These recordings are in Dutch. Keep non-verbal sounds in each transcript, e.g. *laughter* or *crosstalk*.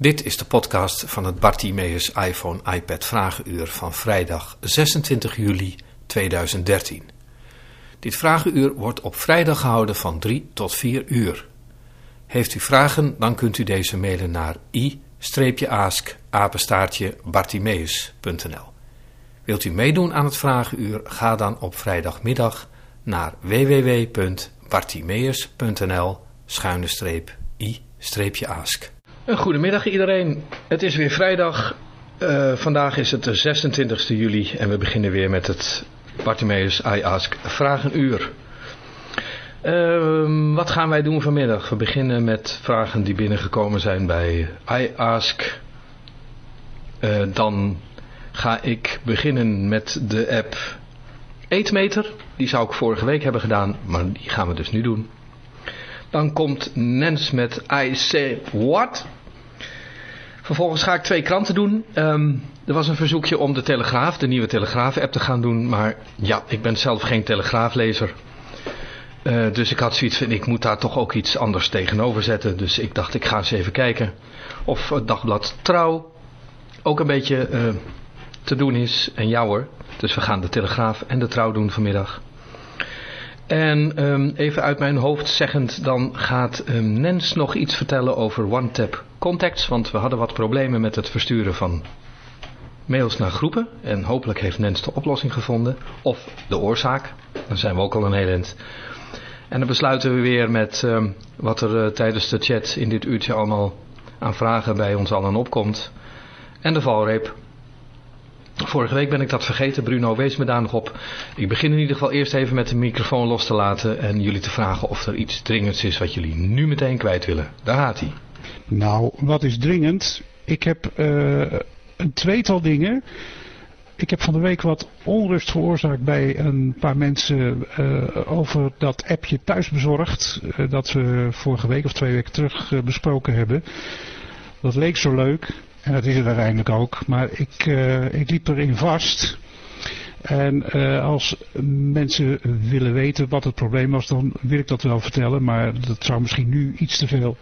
Dit is de podcast van het Bartimeus iPhone iPad Vragenuur van vrijdag 26 juli 2013. Dit vragenuur wordt op vrijdag gehouden van 3 tot 4 uur. Heeft u vragen, dan kunt u deze mailen naar i-ask bartimeus.nl. Wilt u meedoen aan het vragenuur, ga dan op vrijdagmiddag naar www.bartimeus.nl i-ask. Goedemiddag iedereen, het is weer vrijdag. Uh, vandaag is het de 26 juli en we beginnen weer met het Bartimeus I Ask Vragenuur. Uh, wat gaan wij doen vanmiddag? We beginnen met vragen die binnengekomen zijn bij I Ask. Uh, dan ga ik beginnen met de app Eetmeter. Die zou ik vorige week hebben gedaan, maar die gaan we dus nu doen. Dan komt Nens met I Say What? Vervolgens ga ik twee kranten doen. Um, er was een verzoekje om de Telegraaf, de nieuwe Telegraaf-app te gaan doen. Maar ja, ik ben zelf geen Telegraaflezer. Uh, dus ik had zoiets van, ik moet daar toch ook iets anders tegenover zetten. Dus ik dacht, ik ga eens even kijken of het dagblad Trouw ook een beetje uh, te doen is. En jou hoor. Dus we gaan de Telegraaf en de Trouw doen vanmiddag. En um, even uit mijn hoofd zeggend, dan gaat um, Nens nog iets vertellen over OneTap Contacts. Want we hadden wat problemen met het versturen van mails naar groepen. En hopelijk heeft Nens de oplossing gevonden. Of de oorzaak. Dan zijn we ook al een heel eind. En dan besluiten we weer met um, wat er uh, tijdens de chat in dit uurtje allemaal aan vragen bij ons allen opkomt. En de valreep. Vorige week ben ik dat vergeten, Bruno, wees me daar nog op. Ik begin in ieder geval eerst even met de microfoon los te laten en jullie te vragen of er iets dringends is wat jullie nu meteen kwijt willen. Daar gaat hij. Nou, wat is dringend? Ik heb uh, een tweetal dingen. Ik heb van de week wat onrust veroorzaakt bij een paar mensen uh, over dat appje thuisbezorgd. Uh, dat we vorige week of twee weken terug besproken hebben. Dat leek zo leuk. En dat is het uiteindelijk ook. Maar ik, ik liep erin vast. En als mensen willen weten wat het probleem was, dan wil ik dat wel vertellen. Maar dat zou misschien nu iets te veel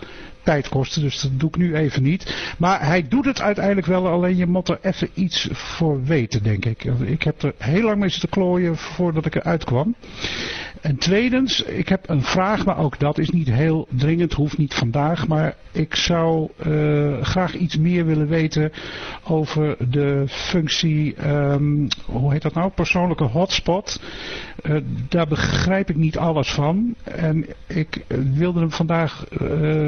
tijd kosten. Dus dat doe ik nu even niet. Maar hij doet het uiteindelijk wel. Alleen je moet er even iets voor weten, denk ik. Ik heb er heel lang mee zitten klooien voordat ik eruit kwam. En tweedens, ik heb een vraag, maar ook dat is niet heel dringend, hoeft niet vandaag. Maar ik zou uh, graag iets meer willen weten over de functie, um, hoe heet dat nou, persoonlijke hotspot. Uh, daar begrijp ik niet alles van. En ik wilde hem vandaag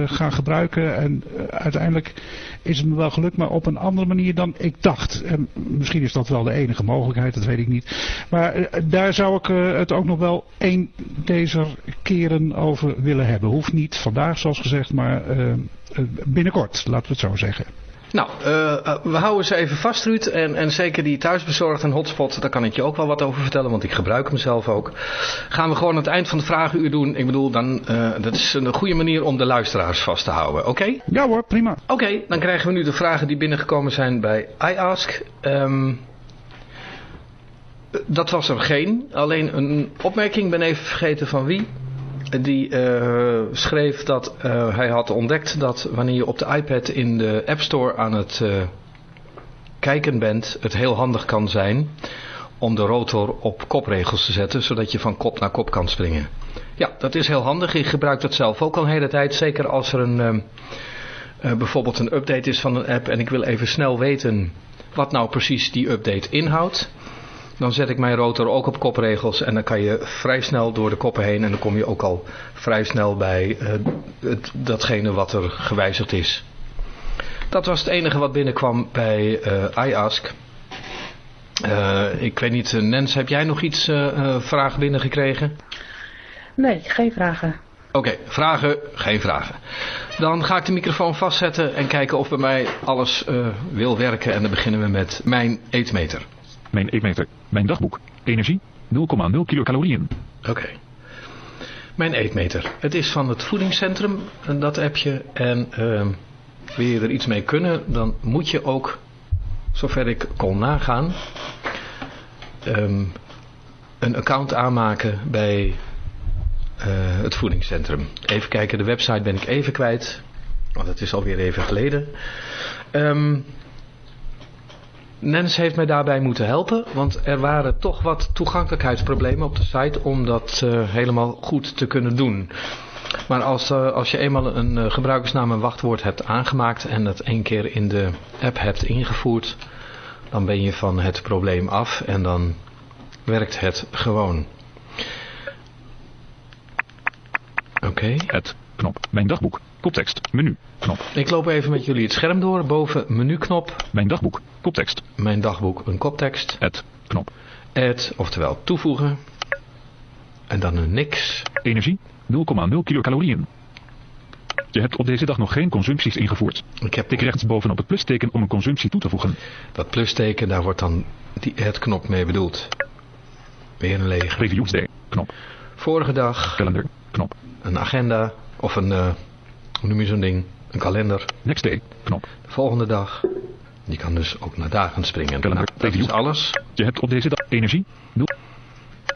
gaan gebruiken. En uiteindelijk is het me wel gelukt, maar op een andere manier dan ik dacht. En misschien is dat wel de enige mogelijkheid, dat weet ik niet. Maar daar zou ik het ook nog wel één deze keren over willen hebben. Hoeft niet vandaag zoals gezegd, maar binnenkort, laten we het zo zeggen. Nou, uh, we houden ze even vast, Ruud. En, en zeker die thuisbezorgd en hotspot, daar kan ik je ook wel wat over vertellen, want ik gebruik hem zelf ook. Gaan we gewoon aan het eind van de vragenuur doen. Ik bedoel, dan, uh, dat is een goede manier om de luisteraars vast te houden, oké? Okay? Ja hoor, prima. Oké, okay, dan krijgen we nu de vragen die binnengekomen zijn bij iAsk. Um, dat was er geen. Alleen een opmerking, ben even vergeten van wie. Die uh, schreef dat uh, hij had ontdekt dat wanneer je op de iPad in de App Store aan het uh, kijken bent, het heel handig kan zijn om de rotor op kopregels te zetten, zodat je van kop naar kop kan springen. Ja, dat is heel handig. Ik gebruik dat zelf ook al een hele tijd. Zeker als er een, bijvoorbeeld een update is van een app en ik wil even snel weten wat nou precies die update inhoudt. Dan zet ik mijn rotor ook op kopregels en dan kan je vrij snel door de koppen heen en dan kom je ook al vrij snel bij uh, het, datgene wat er gewijzigd is. Dat was het enige wat binnenkwam bij uh, iAsk. Uh, ik weet niet, Nens, heb jij nog iets vragen binnengekregen? Nee, geen vragen. Oké, okay, vragen, geen vragen. Dan ga ik de microfoon vastzetten en kijken of bij mij alles wil werken. En dan beginnen we met mijn eetmeter. Mijn eetmeter. Mijn dagboek. Energie. 0,0 kilocalorieën. Oké. Mijn eetmeter. Het is van het voedingscentrum, dat appje. En uh, wil je er iets mee kunnen, dan moet je ook, zover ik kon nagaan, um, een account aanmaken bij uh, het voedingscentrum. Even kijken, de website ben ik even kwijt. Want het is alweer even geleden. Ehm Nens heeft mij daarbij moeten helpen, want er waren toch wat toegankelijkheidsproblemen op de site om dat uh, helemaal goed te kunnen doen. Maar als, uh, als je eenmaal een uh, gebruikersnaam en wachtwoord hebt aangemaakt en het één keer in de app hebt ingevoerd, dan ben je van het probleem af en dan werkt het gewoon. Oké. Het knop. Mijn dagboek. Koptekst. Menu. Knop. Ik loop even met jullie het scherm door. Boven menuknop. Mijn dagboek. Koptekst. Mijn dagboek. Een koptekst. Add. Knop. Add. Oftewel toevoegen. En dan een niks. Energie. 0,0 kilocalorieën. Je hebt op deze dag nog geen consumpties ingevoerd. Ik heb Tik rechtsboven op het plusteken om een consumptie toe te voegen. Dat plusteken, daar wordt dan die het knop mee bedoeld. Weer een lege. Reviews day. Knop. Vorige dag. Kalender. Knop. Een agenda. Of een, uh, hoe noem je zo'n ding? Een kalender. Next day. Knop. De volgende dag. Die kan dus ook naar dagen springen. Kalender. Nou, dat is alles. Je hebt op deze dag energie. 0.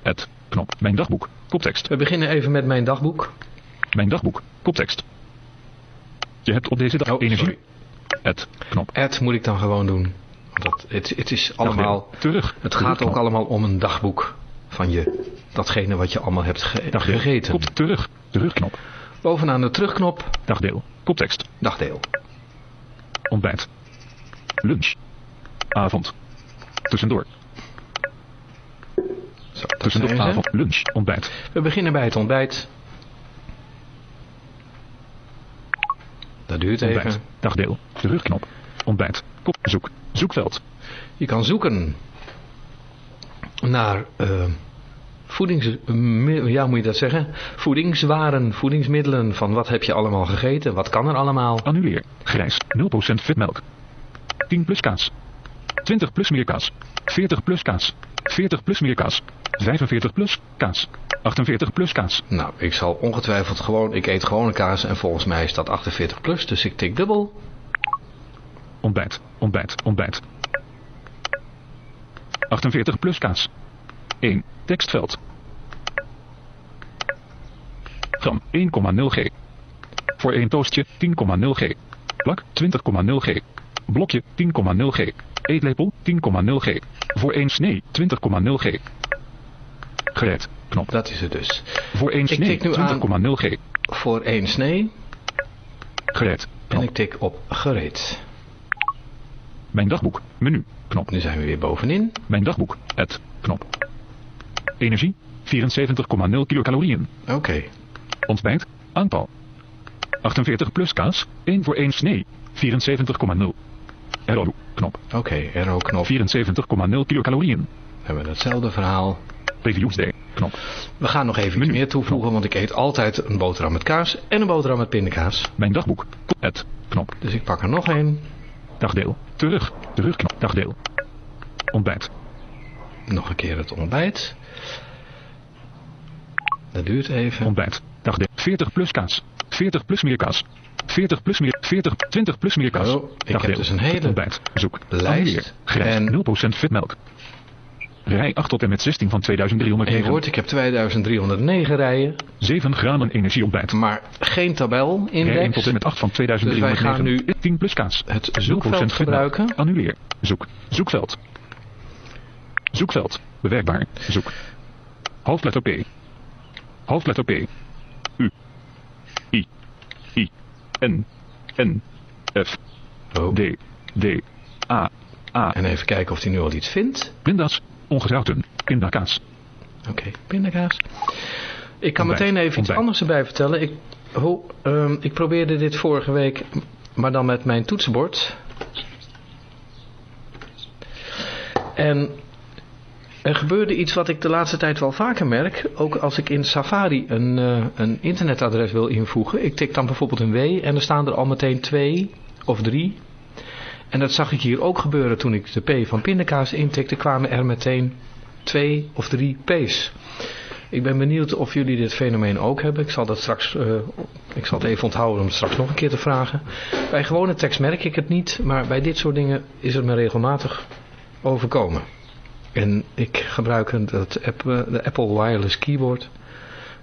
Het. Knop. Mijn dagboek. Koptekst. We beginnen even met mijn dagboek. Mijn dagboek. Koptekst. Je hebt op deze dag oh, energie. Het. Knop. Add moet ik dan gewoon doen. Dat, het, het is allemaal... Terug. Het Terug gaat ook allemaal om een dagboek van je. Datgene wat je allemaal hebt ge gegeten. Terug. Terugknop. Bovenaan de terugknop. Dagdeel. Koptekst. Dagdeel. Ontbijt. Lunch. Avond. Tussendoor. Zo, Tussendoor. zijn. Avond. Lunch. Ontbijt. We beginnen bij het ontbijt. Dat duurt even. Ontbijt. Dagdeel. Terugknop. Ontbijt. Kop. Zoek. Zoekveld. Je kan zoeken naar eh, voedings... mi- Ja, moet je dat zeggen? Voedingswaren, voedingsmiddelen. Van wat heb je allemaal gegeten? Wat kan er allemaal? Annuleer. Grijs. 0% vetmelk. 10 plus kaas. 20 plus meer kaas. 40 plus kaas. 40 plus meer kaas. 45 plus kaas. 48 plus kaas. Nou, ik zal ongetwijfeld gewoon... Ik eet gewone kaas en volgens mij is dat 48 plus. Dus ik tik dubbel. Ontbijt. Ontbijt. Ontbijt. 48 plus kaas. 1. Tekstveld. Gram 1,0 G. Voor 1 toastje 10,0 G. Plak 20,0 G. Blokje 10,0 G. Eetlepel 10,0 G. Voor 1 snee 20,0 G. Gereed. Knop. Dat is het dus. Voor 1 Ik snee tik nu aan- 20,0 G. Voor één snee. Gereed. En Knop. ik tik op gereed. Mijn dagboek. Menu. Knop. Nu zijn we weer bovenin. Mijn dagboek. Het. Knop. Energie. 74,0 kilocalorieën. Oké. Ontbijt. Aantal. 48 plus kaas. 1 voor 1 snee. 74,0. RO. Knop. Oké, arrow knop. 74,0 kilocalorieën. We hebben hetzelfde verhaal. Reviews day. Knop. We gaan nog even Menu. meer toevoegen, want ik eet altijd een boterham met kaas en een boterham met pindakaas. Mijn dagboek. Het. Knop. Dus ik pak er nog één. Dagdeel. Terug. Terugknop. Dagdeel. Ontbijt. Nog een keer het ontbijt. Dat duurt even. Ontbijt. Dagdeel. 40 plus kaas. 40 plus meer kaas. 40 plus meer. 40. 20 plus meer kaas. Oh, ik heb dus een hele Ontbijt. Zoek. lijst. Grijs. en- 0% vetmelk. Rij 8 tot en met 16 van En je 2309. hoort, ik heb 2309 rijen, 7 graden energieontbijt. maar geen tabel Rij 1 tot en met 8 van Dus wij 2309. gaan nu 10 plus kaas. het 0% zoekveld gebruiken. Annuleer. Zoek. Zoekveld. Zoekveld. Bewerkbaar. Zoek. Hoofdletter P. Hoofdletter P. U. I. I. N. N. F. Oh. D. D. A. A. En even kijken of hij nu al iets vindt. Pinda's. Ongezouten. Pindakaas. Oké, pindakaas. Ik kan Ontbijt, meteen even iets anders erbij vertellen. Ik, ehm, ik probeerde dit vorige week, maar dan met mijn toetsenbord. En er gebeurde iets wat ik de laatste tijd wel vaker merk. Ook als ik in Safari een, eh, een internetadres wil invoegen. Ik tik dan bijvoorbeeld een W en er staan er al meteen twee of drie. En dat zag ik hier ook gebeuren toen ik de P van pindakaas intikte. Kwamen er meteen twee of drie P's. Ik ben benieuwd of jullie dit fenomeen ook hebben. Ik zal dat straks, eh, ik zal het even onthouden om het straks nog een keer te vragen. Bij gewone tekst merk ik het niet, maar bij dit soort dingen is het me regelmatig overkomen. En ik gebruik een- dat app, eh, de Apple Wireless Keyboard.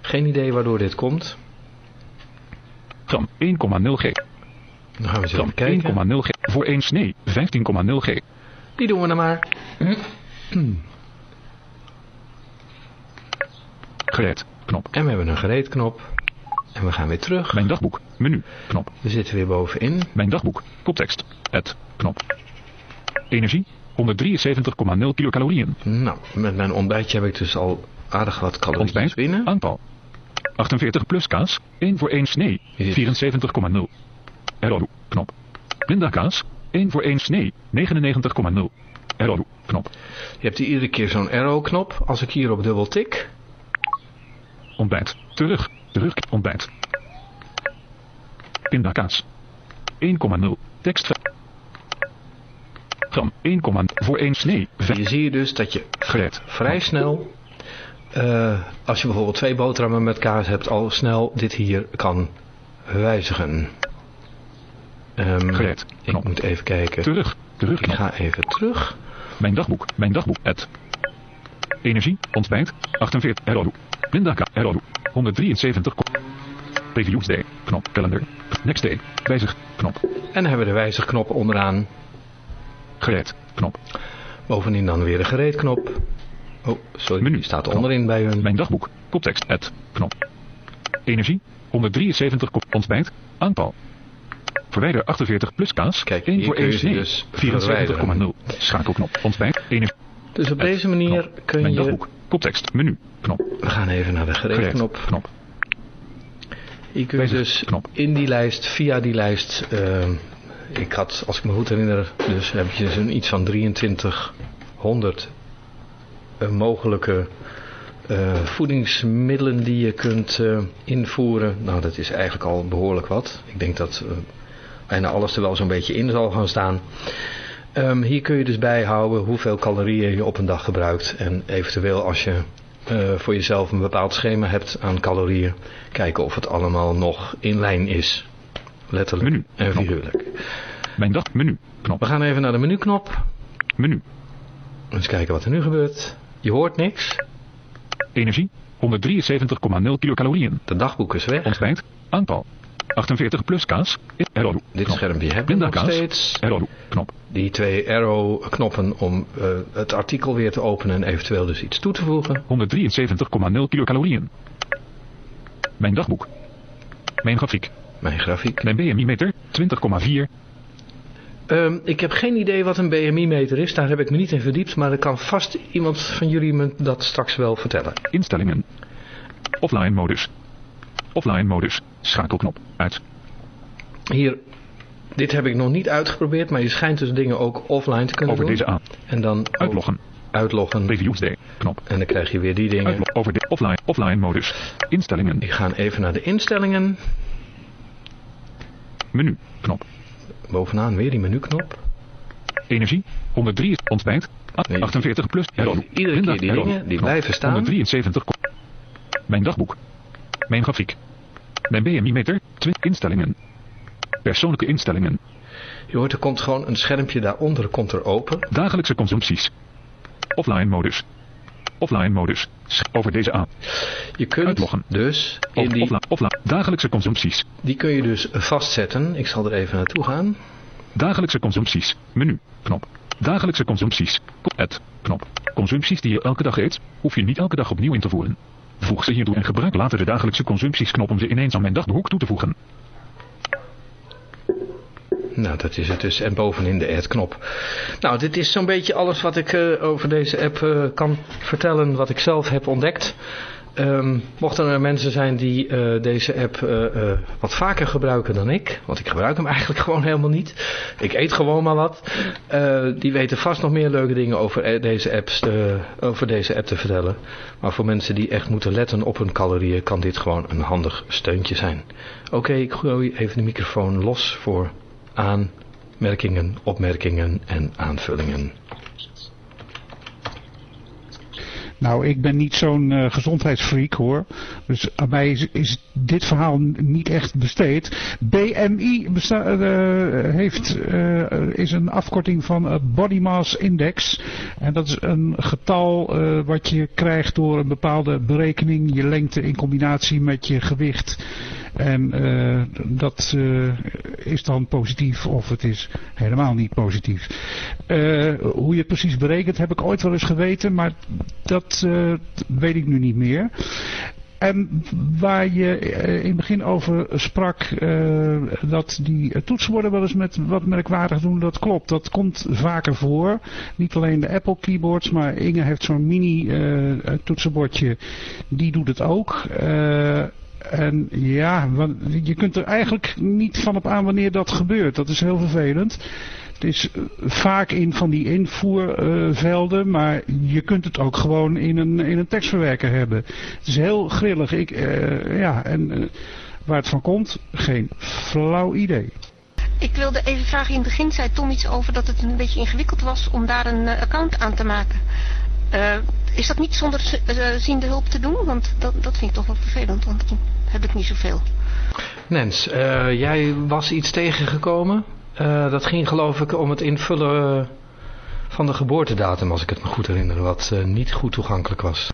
Geen idee waardoor dit komt. Gram 1,0 G. Dan gaan we eens even kijken. 1,0 G. Voor 1 snee 15,0 G. Die doen we dan maar. *clears throat* Gereed. Knop. En we hebben een gereedknop. En we gaan weer terug. Mijn dagboek. Menu. Knop. We zitten weer bovenin. Mijn dagboek. Koptekst. Het. Knop. Energie. 173,0 kilocalorieën. Nou, met mijn ontbijtje heb ik dus al aardig wat calorieën Ontbijt. binnen. Aantal. 48 plus kaas. 1 voor 1 snee. Hier. 74,0. Error. Knop. Pindakaas. 1 voor 1 snee. 99,0. Error. Knop. Je hebt hier iedere keer zo'n arrow-knop. Als ik hier op dubbel tik, Ontbijt. Terug. Terug. Ontbijt. Pindakaas. 1,0. Tekst. Gram. 1, voor 1 snee. je zie je dus dat je Gereed. vrij snel, eh, als je bijvoorbeeld twee boterhammen met kaas hebt, al snel dit hier kan wijzigen. Ehm, Gereed. ik Knop. moet even kijken. Terug. Terug. Ik ga even terug. Mijn dagboek. Mijn dagboek. Het. Energie. Ontbijt. 48. Error. Pindaka. Error. 173. ko- Reviews day. Knop. Calendar. Next day. Wijzig. Knop. En dan hebben we de wijzigknop onderaan. Gereed. Knop. Bovenin dan weer de gereedknop. Oh, sorry, Menu. staat onderin bij hun. Mijn dagboek. Koptekst. Het. Knop. Energie. 173. ko- Ontbijt. Aantal. Verwijder 48 plus kaas. Kijk, 1 hier voor kun 1 je ze snee. dus 74,0. Schakelknop. Ontbijt. Energie. Dus op deze manier Knop. kun Mijn je... dagboek. Koptekst. Menu. Knop. We gaan even naar de Gereed. Knop. Je Wijzig. dus Knop. in die lijst, via die lijst, eh, ik had, als ik me goed herinner, dus heb je zo'n iets van 2300 eh, mogelijke eh, voedingsmiddelen die je kunt eh, invoeren. Nou, dat is eigenlijk al behoorlijk wat. Ik denk dat bijna alles er wel zo'n beetje in zal gaan staan. Ehm, hier kun je dus bijhouden hoeveel calorieën je op een dag gebruikt. En eventueel als je voor jezelf een bepaald schema hebt aan calorieën. Kijken of het allemaal nog in lijn is. Letterlijk Menu. en figuurlijk. Mijn dag. Menu. Knop. We gaan even naar de menuknop. Menu. Eens kijken wat er nu gebeurt. Je hoort niks. Energie. 173,0 kilocalorieën. De dagboek is weg. Ontbijt. Aantal. 48 plus kaas. Error. Dit Knop. schermpje hebben we nog Pindakaas. steeds. Error. Knop. Die twee arrow knoppen om eh, het artikel weer te openen en eventueel dus iets toe te voegen. 173,0 kilocalorieën. Mijn dagboek. Mijn grafiek. Mijn grafiek. Mijn BMI-meter 20,4. Ehm, ik heb geen idee wat een BMI-meter is. Daar heb ik me niet in verdiept. Maar er kan vast iemand van jullie me dat straks wel vertellen. Instellingen. Offline modus. Offline modus. Schakelknop. Uit. Hier, dit heb ik nog niet uitgeprobeerd. Maar je schijnt dus dingen ook offline te kunnen Over doen. deze aan. En dan Uitloggen. uitloggen. Reviews day. Knop. En dan krijg je weer die dingen. Uitlog over de offline. Offline modus. Instellingen. Ik ga even naar de instellingen. Menu. Knop. Bovenaan weer die menuknop. Energie. 103. Ontbijt. A- Nee, 48 plus. Error. iedere keer die dingen, die blijven staan. 173. ko- Mijn dagboek. Mijn grafiek. Mijn BMI-meter. 20 instellingen. Persoonlijke instellingen. Je hoort, er komt gewoon een schermpje daaronder komt er open. Dagelijkse consumpties. Offline modus. Offline modus. Over deze aan. Je kunt Uitloggen. dus in die, offline, offline. Dagelijkse consumpties. die kun je dus vastzetten. Ik zal er even naartoe gaan. Dagelijkse consumpties. Menu. Knop. Dagelijkse consumpties. Het. Knop. Consumpties die je elke dag eet, hoef je niet elke dag opnieuw in te voeren. Voeg ze hiertoe en gebruik later de dagelijkse consumpties knop om ze ineens aan mijn dagboek toe te voegen. Nou, dat is het dus. En bovenin de add-knop. Nou, dit is zo'n beetje alles wat ik eh, over deze app eh, kan vertellen, wat ik zelf heb ontdekt. Ehm, mochten er mensen zijn die eh, deze app wat vaker gebruiken dan ik, want ik gebruik hem *laughs* eigenlijk gewoon helemaal niet. Ik eet gewoon maar wat. Die weten vast nog meer leuke dingen over deze, apps te, over deze app te vertellen. Maar voor mensen die echt moeten letten op hun calorieën, kan dit gewoon een handig steuntje zijn. Oké, ik gooi even de microfoon los voor aanmerkingen, opmerkingen en aanvullingen. Nou, ik ben niet zo'n eh, gezondheidsfreak hoor. Dus aan mij is, dit verhaal niet echt besteed. BMI besta- eh, heeft, eh, is een afkorting van Body Mass Index. En dat is een getal wat je krijgt door een bepaalde berekening. Je lengte in combinatie met je gewicht. En uh, dat uh, is dan positief of het is helemaal niet positief. Uh, hoe je het precies berekent heb ik ooit wel eens geweten, maar dat weet ik nu niet meer. En waar je in het begin over sprak, dat die toetsenborden wel eens met wat merkwaardig doen, dat klopt. Dat komt vaker voor. Niet alleen de Apple keyboards, maar Inge heeft zo'n mini uh, toetsenbordje, die doet het ook. En ja, je kunt er eigenlijk niet van op aan wanneer dat gebeurt. Dat is heel vervelend. Het is vaak in van die invoervelden, maar je kunt het ook gewoon in een, in een tekstverwerker hebben. Het is heel grillig. Ik, uh, ja, en uh, waar het van komt, geen flauw idee. Ik wilde even vragen, in het begin zei Tom iets over dat het een beetje ingewikkeld was om daar een account aan te maken. Is dat niet zonder ziende hulp te doen? Want dat, dat vind ik toch wel vervelend, want dan heb ik niet zoveel. Nens, jij was iets tegengekomen? Uh, dat ging geloof ik om het invullen van de geboortedatum, als ik het me goed herinner, wat uh, niet goed toegankelijk was.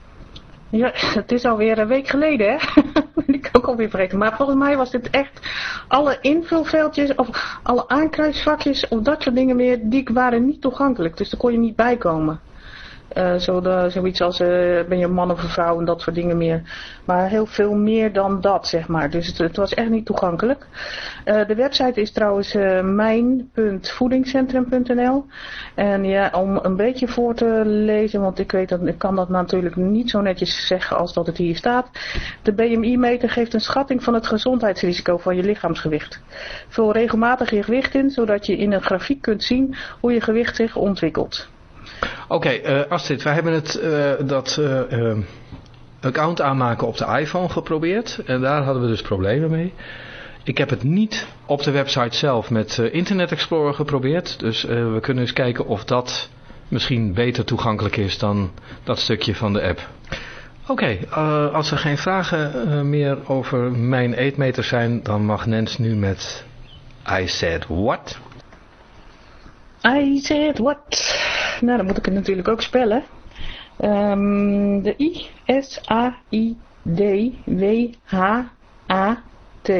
Ja, het is alweer een week geleden, hè? *laughs* Ik alweer vergeten. Maar volgens mij was dit echt alle invulveldjes of alle aankruisvakjes of dat soort dingen meer, die waren niet toegankelijk. Dus daar kon je niet bij komen. Uh, zo zoiets als uh, ben je man of een vrouw en dat soort dingen meer. Maar heel veel meer dan dat, zeg maar. Dus het, het was echt niet toegankelijk. Uh, de website is trouwens mijn.voedingscentrum.nl En ja, om een beetje voor te lezen, want ik weet dat ik kan dat natuurlijk niet zo netjes zeggen als dat het hier staat. De BMI-meter geeft een schatting van het gezondheidsrisico van je lichaamsgewicht. Vul regelmatig je gewicht in, zodat je in een grafiek kunt zien hoe je gewicht zich ontwikkelt. Oké, uh, Astrid, wij hebben het, uh, dat uh, account aanmaken op de iPhone geprobeerd. En daar hadden we dus problemen mee. Ik heb het niet op de website zelf met Internet Explorer geprobeerd. Dus we kunnen eens kijken of dat misschien beter toegankelijk is dan dat stukje van de app. Oké, als er geen vragen meer over mijn eetmeter zijn, dan mag Nens nu met I said what? I said what? Nou, dan moet ik het natuurlijk ook spellen. Um, de I, S, A, I, D, W, H, A, T.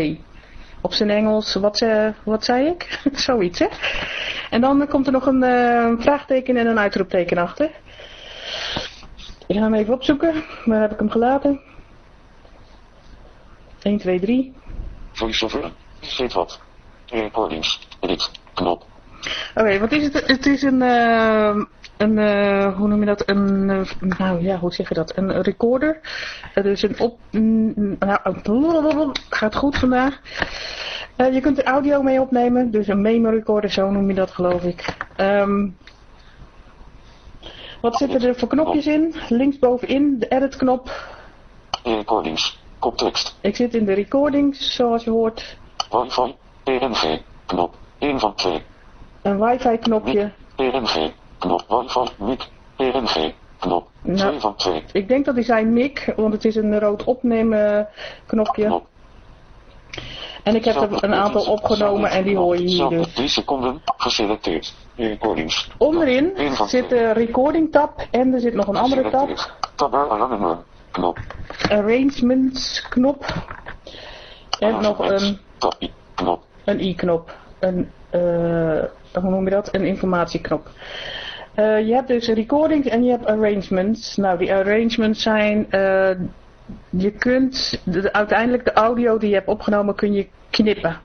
Op zijn Engels, wat, uh, wat zei ik? *laughs* Zoiets, hè? En dan komt er nog een uh, vraagteken en een uitroepteken achter. Ik ga hem even opzoeken. Waar heb ik hem gelaten? 1, 2, 3. Voice-over. Zit wat. Recordings. Edit. Knop. Oké, okay, wat is het? Het is een, uh, een uh, hoe noem je dat? Een, uh, nou ja, hoe zeg je dat? Een recorder. dus een op, nou, gaat goed vandaag. je kunt er audio mee opnemen, dus een memo recorder, zo noem je dat geloof ik. Um, wat zitten er voor knopjes in? Linksbovenin de edit knop. Recordings, koptekst. Ik zit in de recordings, zoals je hoort. Wifi, PNG, knop, 1 van 2 een wifi knopje. PNG, knop wifi, mic, PNG, knop, 2 nou, van 2. Ik denk dat hij zei mic, want het is een rood opnemen knopje. Knop. En ik heb er een aantal opgenomen en die hoor je hier dus. 3 seconden, geselecteerd. Recordings. Onderin zit de recording tab en er zit nog een andere tab. Tab arrangement, knop. Arrangements knop. En nog een... Knop. Een i-knop. Een, uh, hoe noem je dat? Een informatieknop. Uh, je hebt dus recordings en je hebt arrangements. Nou, die arrangements zijn, uh, je kunt de, uiteindelijk de audio die je hebt opgenomen kun je knippen.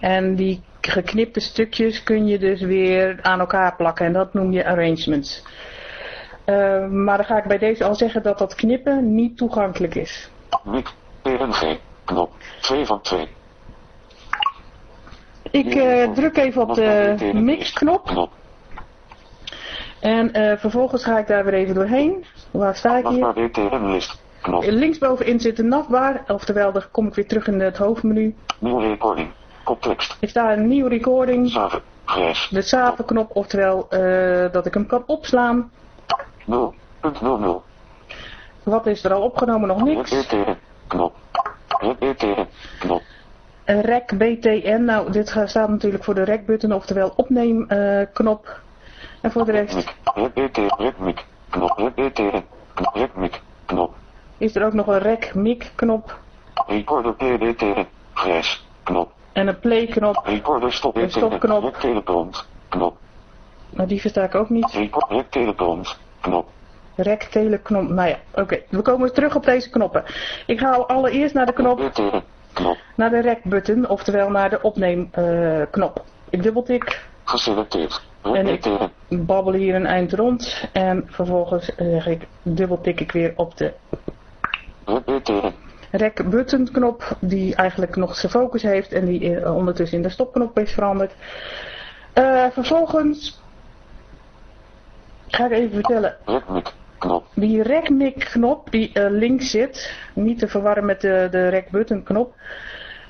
En die geknipte stukjes kun je dus weer aan elkaar plakken en dat noem je arrangements. Maar dan ga ik bij deze al zeggen dat dat knippen niet toegankelijk is. Mic, PNG, knop, 2 van 2. Ik uh, druk even op de mix-knop. En uh, vervolgens ga ik daar weer even doorheen. Waar sta ik hier? Linksbovenin zit de navbar, oftewel dan kom ik weer terug in het hoofdmenu. Nieuwe recording, koptekst. Ik sta een nieuwe recording. Zaven, grijs. De zavenknop, oftewel uh, dat ik hem kan opslaan. 0.00. Wat is er al opgenomen? Nog niks. Repeteren, knop. Repeteren, knop. Rec BTN, nou dit staat natuurlijk voor de rec button, oftewel opneemknop. Uh, en voor de rest... knop, knop, Is er ook nog een rec mic knop. Recorder PDT. Grijs. Knop. En een play knop. Recorder stop Een stopknop. Rek teleprompt. Knop. Nou, die versta ik ook niet. Rek teleprompt. Knop. Rec, teleknop. Nou ja, oké. We komen terug op deze knoppen. Ik ga allereerst naar de knop. Knop. Naar de rec button, oftewel naar de opneemknop. knop. ik dubbeltik, Geselecteerd. En ik- BTR. babbel hier een eind rond en vervolgens zeg ik, dubbeltik ik weer op de Rek BTR. rec button knop, die eigenlijk nog zijn focus heeft en die eh, ondertussen in de stopknop is veranderd. Eh, vervolgens ga ik even vertellen. Knop. Die rec-mic knop die eh, links zit, niet te verwarren met de, de rec-button knop,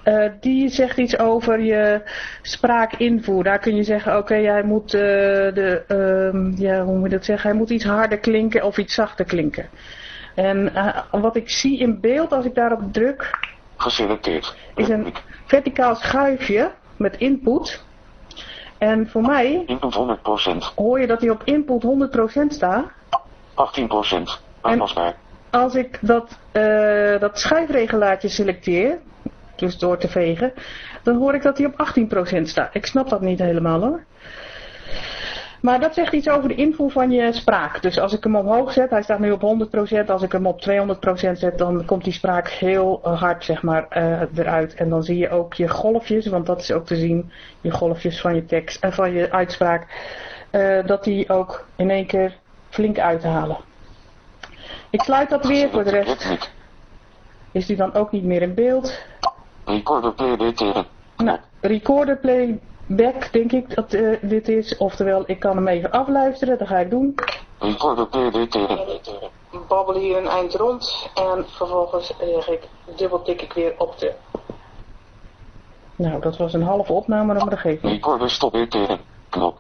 eh, die zegt iets over je spraakinvoer. Daar kun je zeggen, oké, hij moet, eh, de, ehm, ja, hoe moet je dat zeggen, hij moet iets harder klinken of iets zachter klinken. En wat ik zie in beeld als ik daarop druk, Geselecteerd. is een verticaal schuifje met input. En voor mij Input 100%. hoor je dat hij op input 100% staat. 18%. Aanpasbaar. als ik dat, eh, dat schuifregelaartje selecteer, dus door te vegen, dan hoor ik dat hij op 18% staat. Ik snap dat niet helemaal hoor. Maar dat zegt iets over de invoer van je spraak. Dus als ik hem omhoog zet, hij staat nu op 100%, als ik hem op 200% zet, dan komt die spraak heel eh, hard zeg maar eh, eruit. En dan zie je ook je golfjes, want dat is ook te zien, je golfjes van je tekst en van je uitspraak, eh, dat die ook in één keer flink uithalen. Ik sluit dat weer, voor de rest is die dan ook niet meer in beeld. Recorder PDT. Nou, recorder playback denk ik dat eh, dit is. Oftewel, ik kan hem even afluisteren, dat ga ik doen. Recorder PDT. Babbel hier een eind rond en vervolgens zeg ik, dubbeltik ik weer op de... Nou, dat was een halve opname, maar dat geeft niet. Recorder stop. Knop.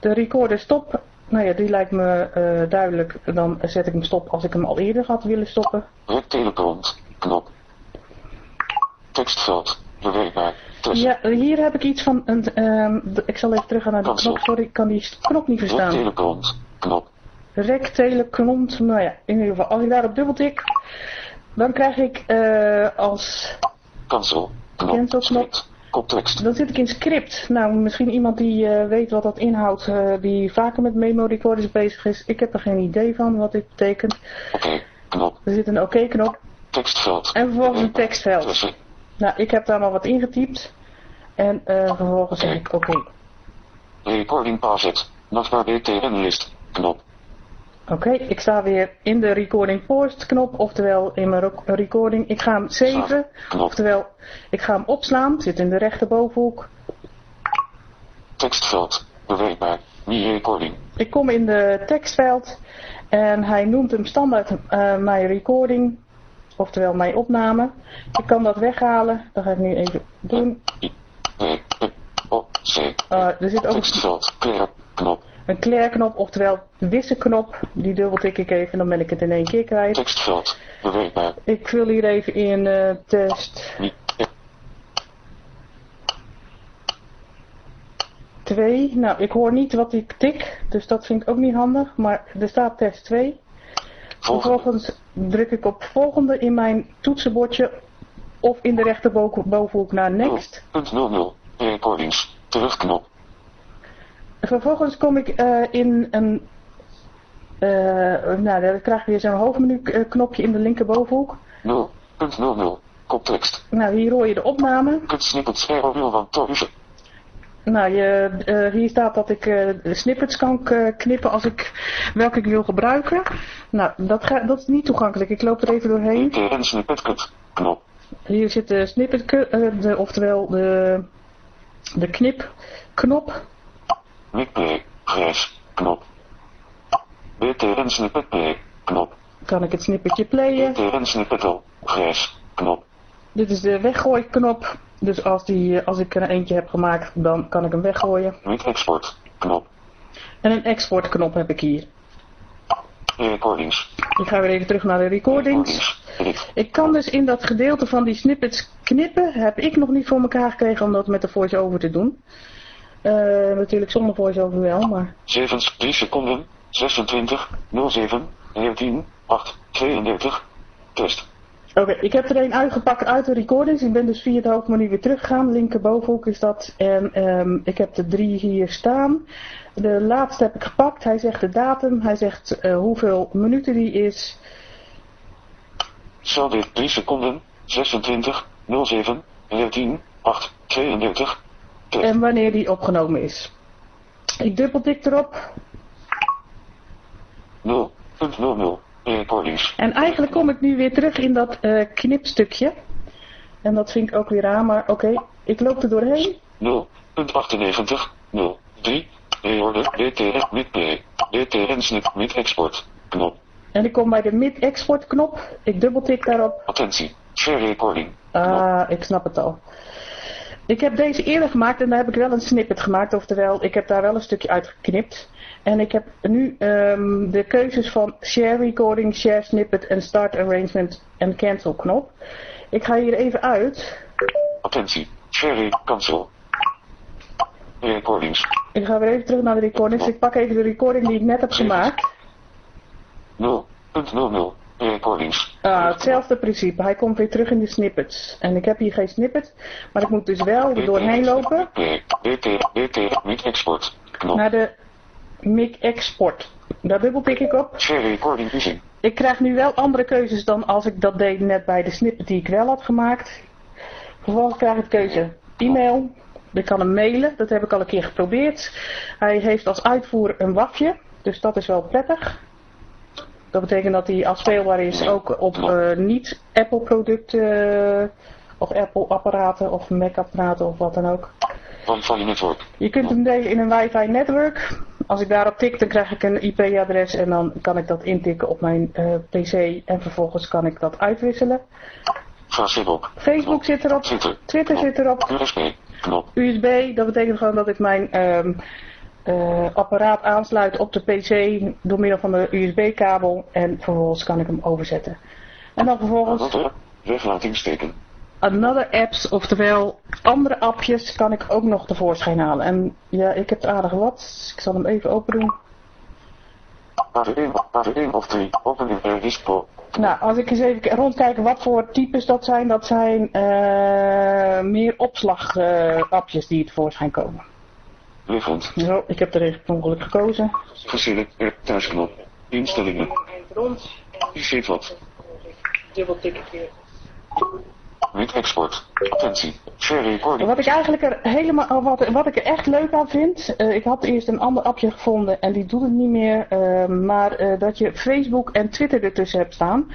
De recorder stop, nou ja, die lijkt me eh, duidelijk. Dan zet ik hem stop als ik hem al eerder had willen stoppen. Rek teleprompt. Knop. Tekstveld. Bewerkbaar. Test. Ja, hier heb ik iets van een... ehm, ik zal even terug gaan naar de knop. Sorry, ik kan die knop niet Rek verstaan. teleprompt. Knop. Teleknont, nou ja, in ieder geval, als ik daarop dubbeltik, dan krijg ik eh, als, Cancel. Knop. Cancel knop. Koptekst. dan zit ik in script. Nou, misschien iemand die eh, weet wat dat inhoudt, eh, die vaker met memo recorders bezig is. Ik heb er geen idee van wat dit betekent. Oké. Knop. Er zit een oké knop Tekstveld. en vervolgens een tekstveld. Nou, ik heb daar maar wat ingetypt. En eh, vervolgens zeg ik oké. Recording pauset. Nachtbaar BTN list. Knop. Oké, ik sta weer in de recording post knop, oftewel in mijn rec- recording. Ik ga hem saven, Knop. oftewel ik ga hem opslaan, zit in de rechterbovenhoek. Tekstveld. Bewerkbaar. Nie recording. Ik kom in de tekstveld en hij noemt hem standaard eh, mijn recording, oftewel mijn opname. Ik kan dat weghalen, dat ga ik nu even doen. Eh, er zit ook Tekstveld. Knop. Een clear knop, oftewel de wissen knop. Die dubbeltik ik even, dan ben ik het in één keer kwijt. Tekstveld. Ik vul hier even in eh, test Nie. 2. Nou, ik hoor niet wat ik tik, dus dat vind ik ook niet handig. Maar er staat test 2. Volgende. Vervolgens druk ik op volgende in mijn toetsenbordje of in de rechterbovenhoek naar next. 0.00. Recordings. Terugknop. Vervolgens kom ik eh, in een, eh, nou dan krijg ik weer zo'n hoofdmenu eh, knopje in de linkerbovenhoek. 0.00. Koptekst. Nou, hier hoor je de opname. Kut snippets aerowheel van Toruse. Nou, je, hier staat dat ik de snippets kan knippen als ik welke ik wil gebruiken. Nou, dat, ga, dat is niet toegankelijk. Ik loop er even doorheen. BTN snippet. Knop. Hier zit de snippet, de, oftewel de, de knipknop. Mic play. Grijs. Knop. BTN snippet play. Knop. Kan ik het snippertje playen. BTN snippet al. Grijs. Knop. Dit is de weggooiknop. Dus als, die, als ik er eentje heb gemaakt, dan kan ik hem weggooien. Mic export. Knop. En een exportknop heb ik hier. Recordings. Ik ga weer even terug naar de recordings. Recordings. Ik kan dus in dat gedeelte van die snippets knippen. Heb ik nog niet voor elkaar gekregen om dat met de voice-over te doen. Eh, natuurlijk zonder voice-over wel, maar... 7, 3 seconden. 26, 07, 19, 8, 32. Test. Oké, ik heb er een uitgepakt uit de recordings. Ik ben dus via het hoofdmenu weer teruggegaan. Linkerbovenhoek is dat. En ehm, ik heb de drie hier staan. De laatste heb ik gepakt. Hij zegt de datum. Hij zegt uh, hoeveel minuten die is. Zal dit 3 seconden, 26, 07, 14, 8, 32. En wanneer die opgenomen is. Ik dubbeltik erop. 0.00. Recordings. En eigenlijk kom ik nu weer terug in dat uh, knipstukje. En dat vind ik ook weer raar, maar oké, okay, ik loop er doorheen. 0.98, 03, reorder, DTR, mid play, DTN snip, mid export, knop. En ik kom bij de mid export knop, ik dubbeltik daarop. Attentie, share recording. Ah, ik snap het al. Ik heb deze eerder gemaakt en daar heb ik wel een snippet gemaakt, oftewel ik heb daar wel een stukje uitgeknipt. En ik heb nu um, de keuzes van Share Recording, Share Snippet en Start Arrangement en Cancel knop. Ik ga hier even uit. Attentie, Share Cancel. Recordings. Ik ga weer even terug naar de recordings. Ik pak even de recording die ik net heb gemaakt. 0.00. Recordings. Ah, hetzelfde principe. Hij komt weer terug in de snippets. En ik heb hier geen snippet, maar ik moet dus wel er doorheen lopen. Export. Naar de mic export. Daar dubbeltik ik op. Ik krijg nu wel andere keuzes dan als ik dat deed net bij de snippet die ik wel had gemaakt. Vervolgens krijg ik keuze e-mail. Ik kan hem mailen, dat heb ik al een keer geprobeerd. Hij heeft als uitvoer een wafje, dus dat is wel prettig. Dat betekent dat hij afspeelbaar is ook op uh, niet Apple producten uh, of Apple apparaten of Mac apparaten of wat dan ook. Van je netwerk. Je kunt hem delen in een wifi netwerk. Als ik daarop tik dan krijg ik een IP-adres en dan kan ik dat intikken op mijn uh, pc en vervolgens kan ik dat uitwisselen. Facebook. Facebook zit erop. Twitter. Twitter zit erop. USB. Dat betekent gewoon dat ik mijn um, uh, apparaat aansluit op de pc door middel van de USB-kabel en vervolgens kan ik hem overzetten. En dan vervolgens... Weglatingsteken. Another apps, oftewel andere appjes, kan ik ook nog tevoorschijn halen. En ja, ik heb het aardig wat. Ik zal hem even open doen. Pagina 1 of 3, open in dispo. Nou, als ik eens even rondkijk wat voor types dat zijn, dat zijn uh, meer opslagappjes uh, die tevoorschijn komen. Liggend. Zo, ik heb er even per ongeluk gekozen. Geselecteerd thuisknop. Instellingen. Rond. Je ziet wat. Dubbel tik ik weer. Niet export. Attentie. Share recording. Wat ik eigenlijk er helemaal, wat, wat ik er echt leuk aan vind, uh, ik had eerst een ander appje gevonden en die doet het niet meer, uh, maar uh, dat je Facebook en Twitter ertussen hebt staan.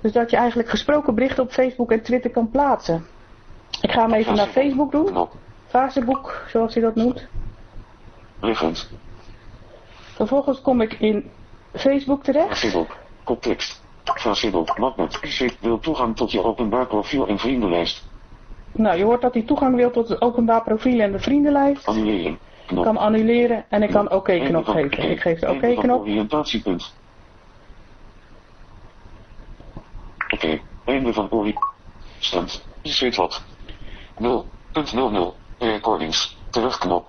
Dus dat je eigenlijk gesproken berichten op Facebook en Twitter kan plaatsen. Ik ga hem even naar Facebook doen. Knop. Facebook, zoals hij dat noemt. Liggend. Vervolgens kom ik in Facebook terecht. Facebook. Koptekst. Facebook, Magnet, PC wil toegang tot je openbaar profiel en vriendenlijst. Nou, je hoort dat hij toegang wil tot het openbaar profiel en de vriendenlijst. Annuleren. Ik kan annuleren en ik kan oké knop geven. Ik geef de oké knop. Oriëntatiepunt. Oké, einde van ori. Stand. Je ziet wat. 0.00. Recordings. Terugknop.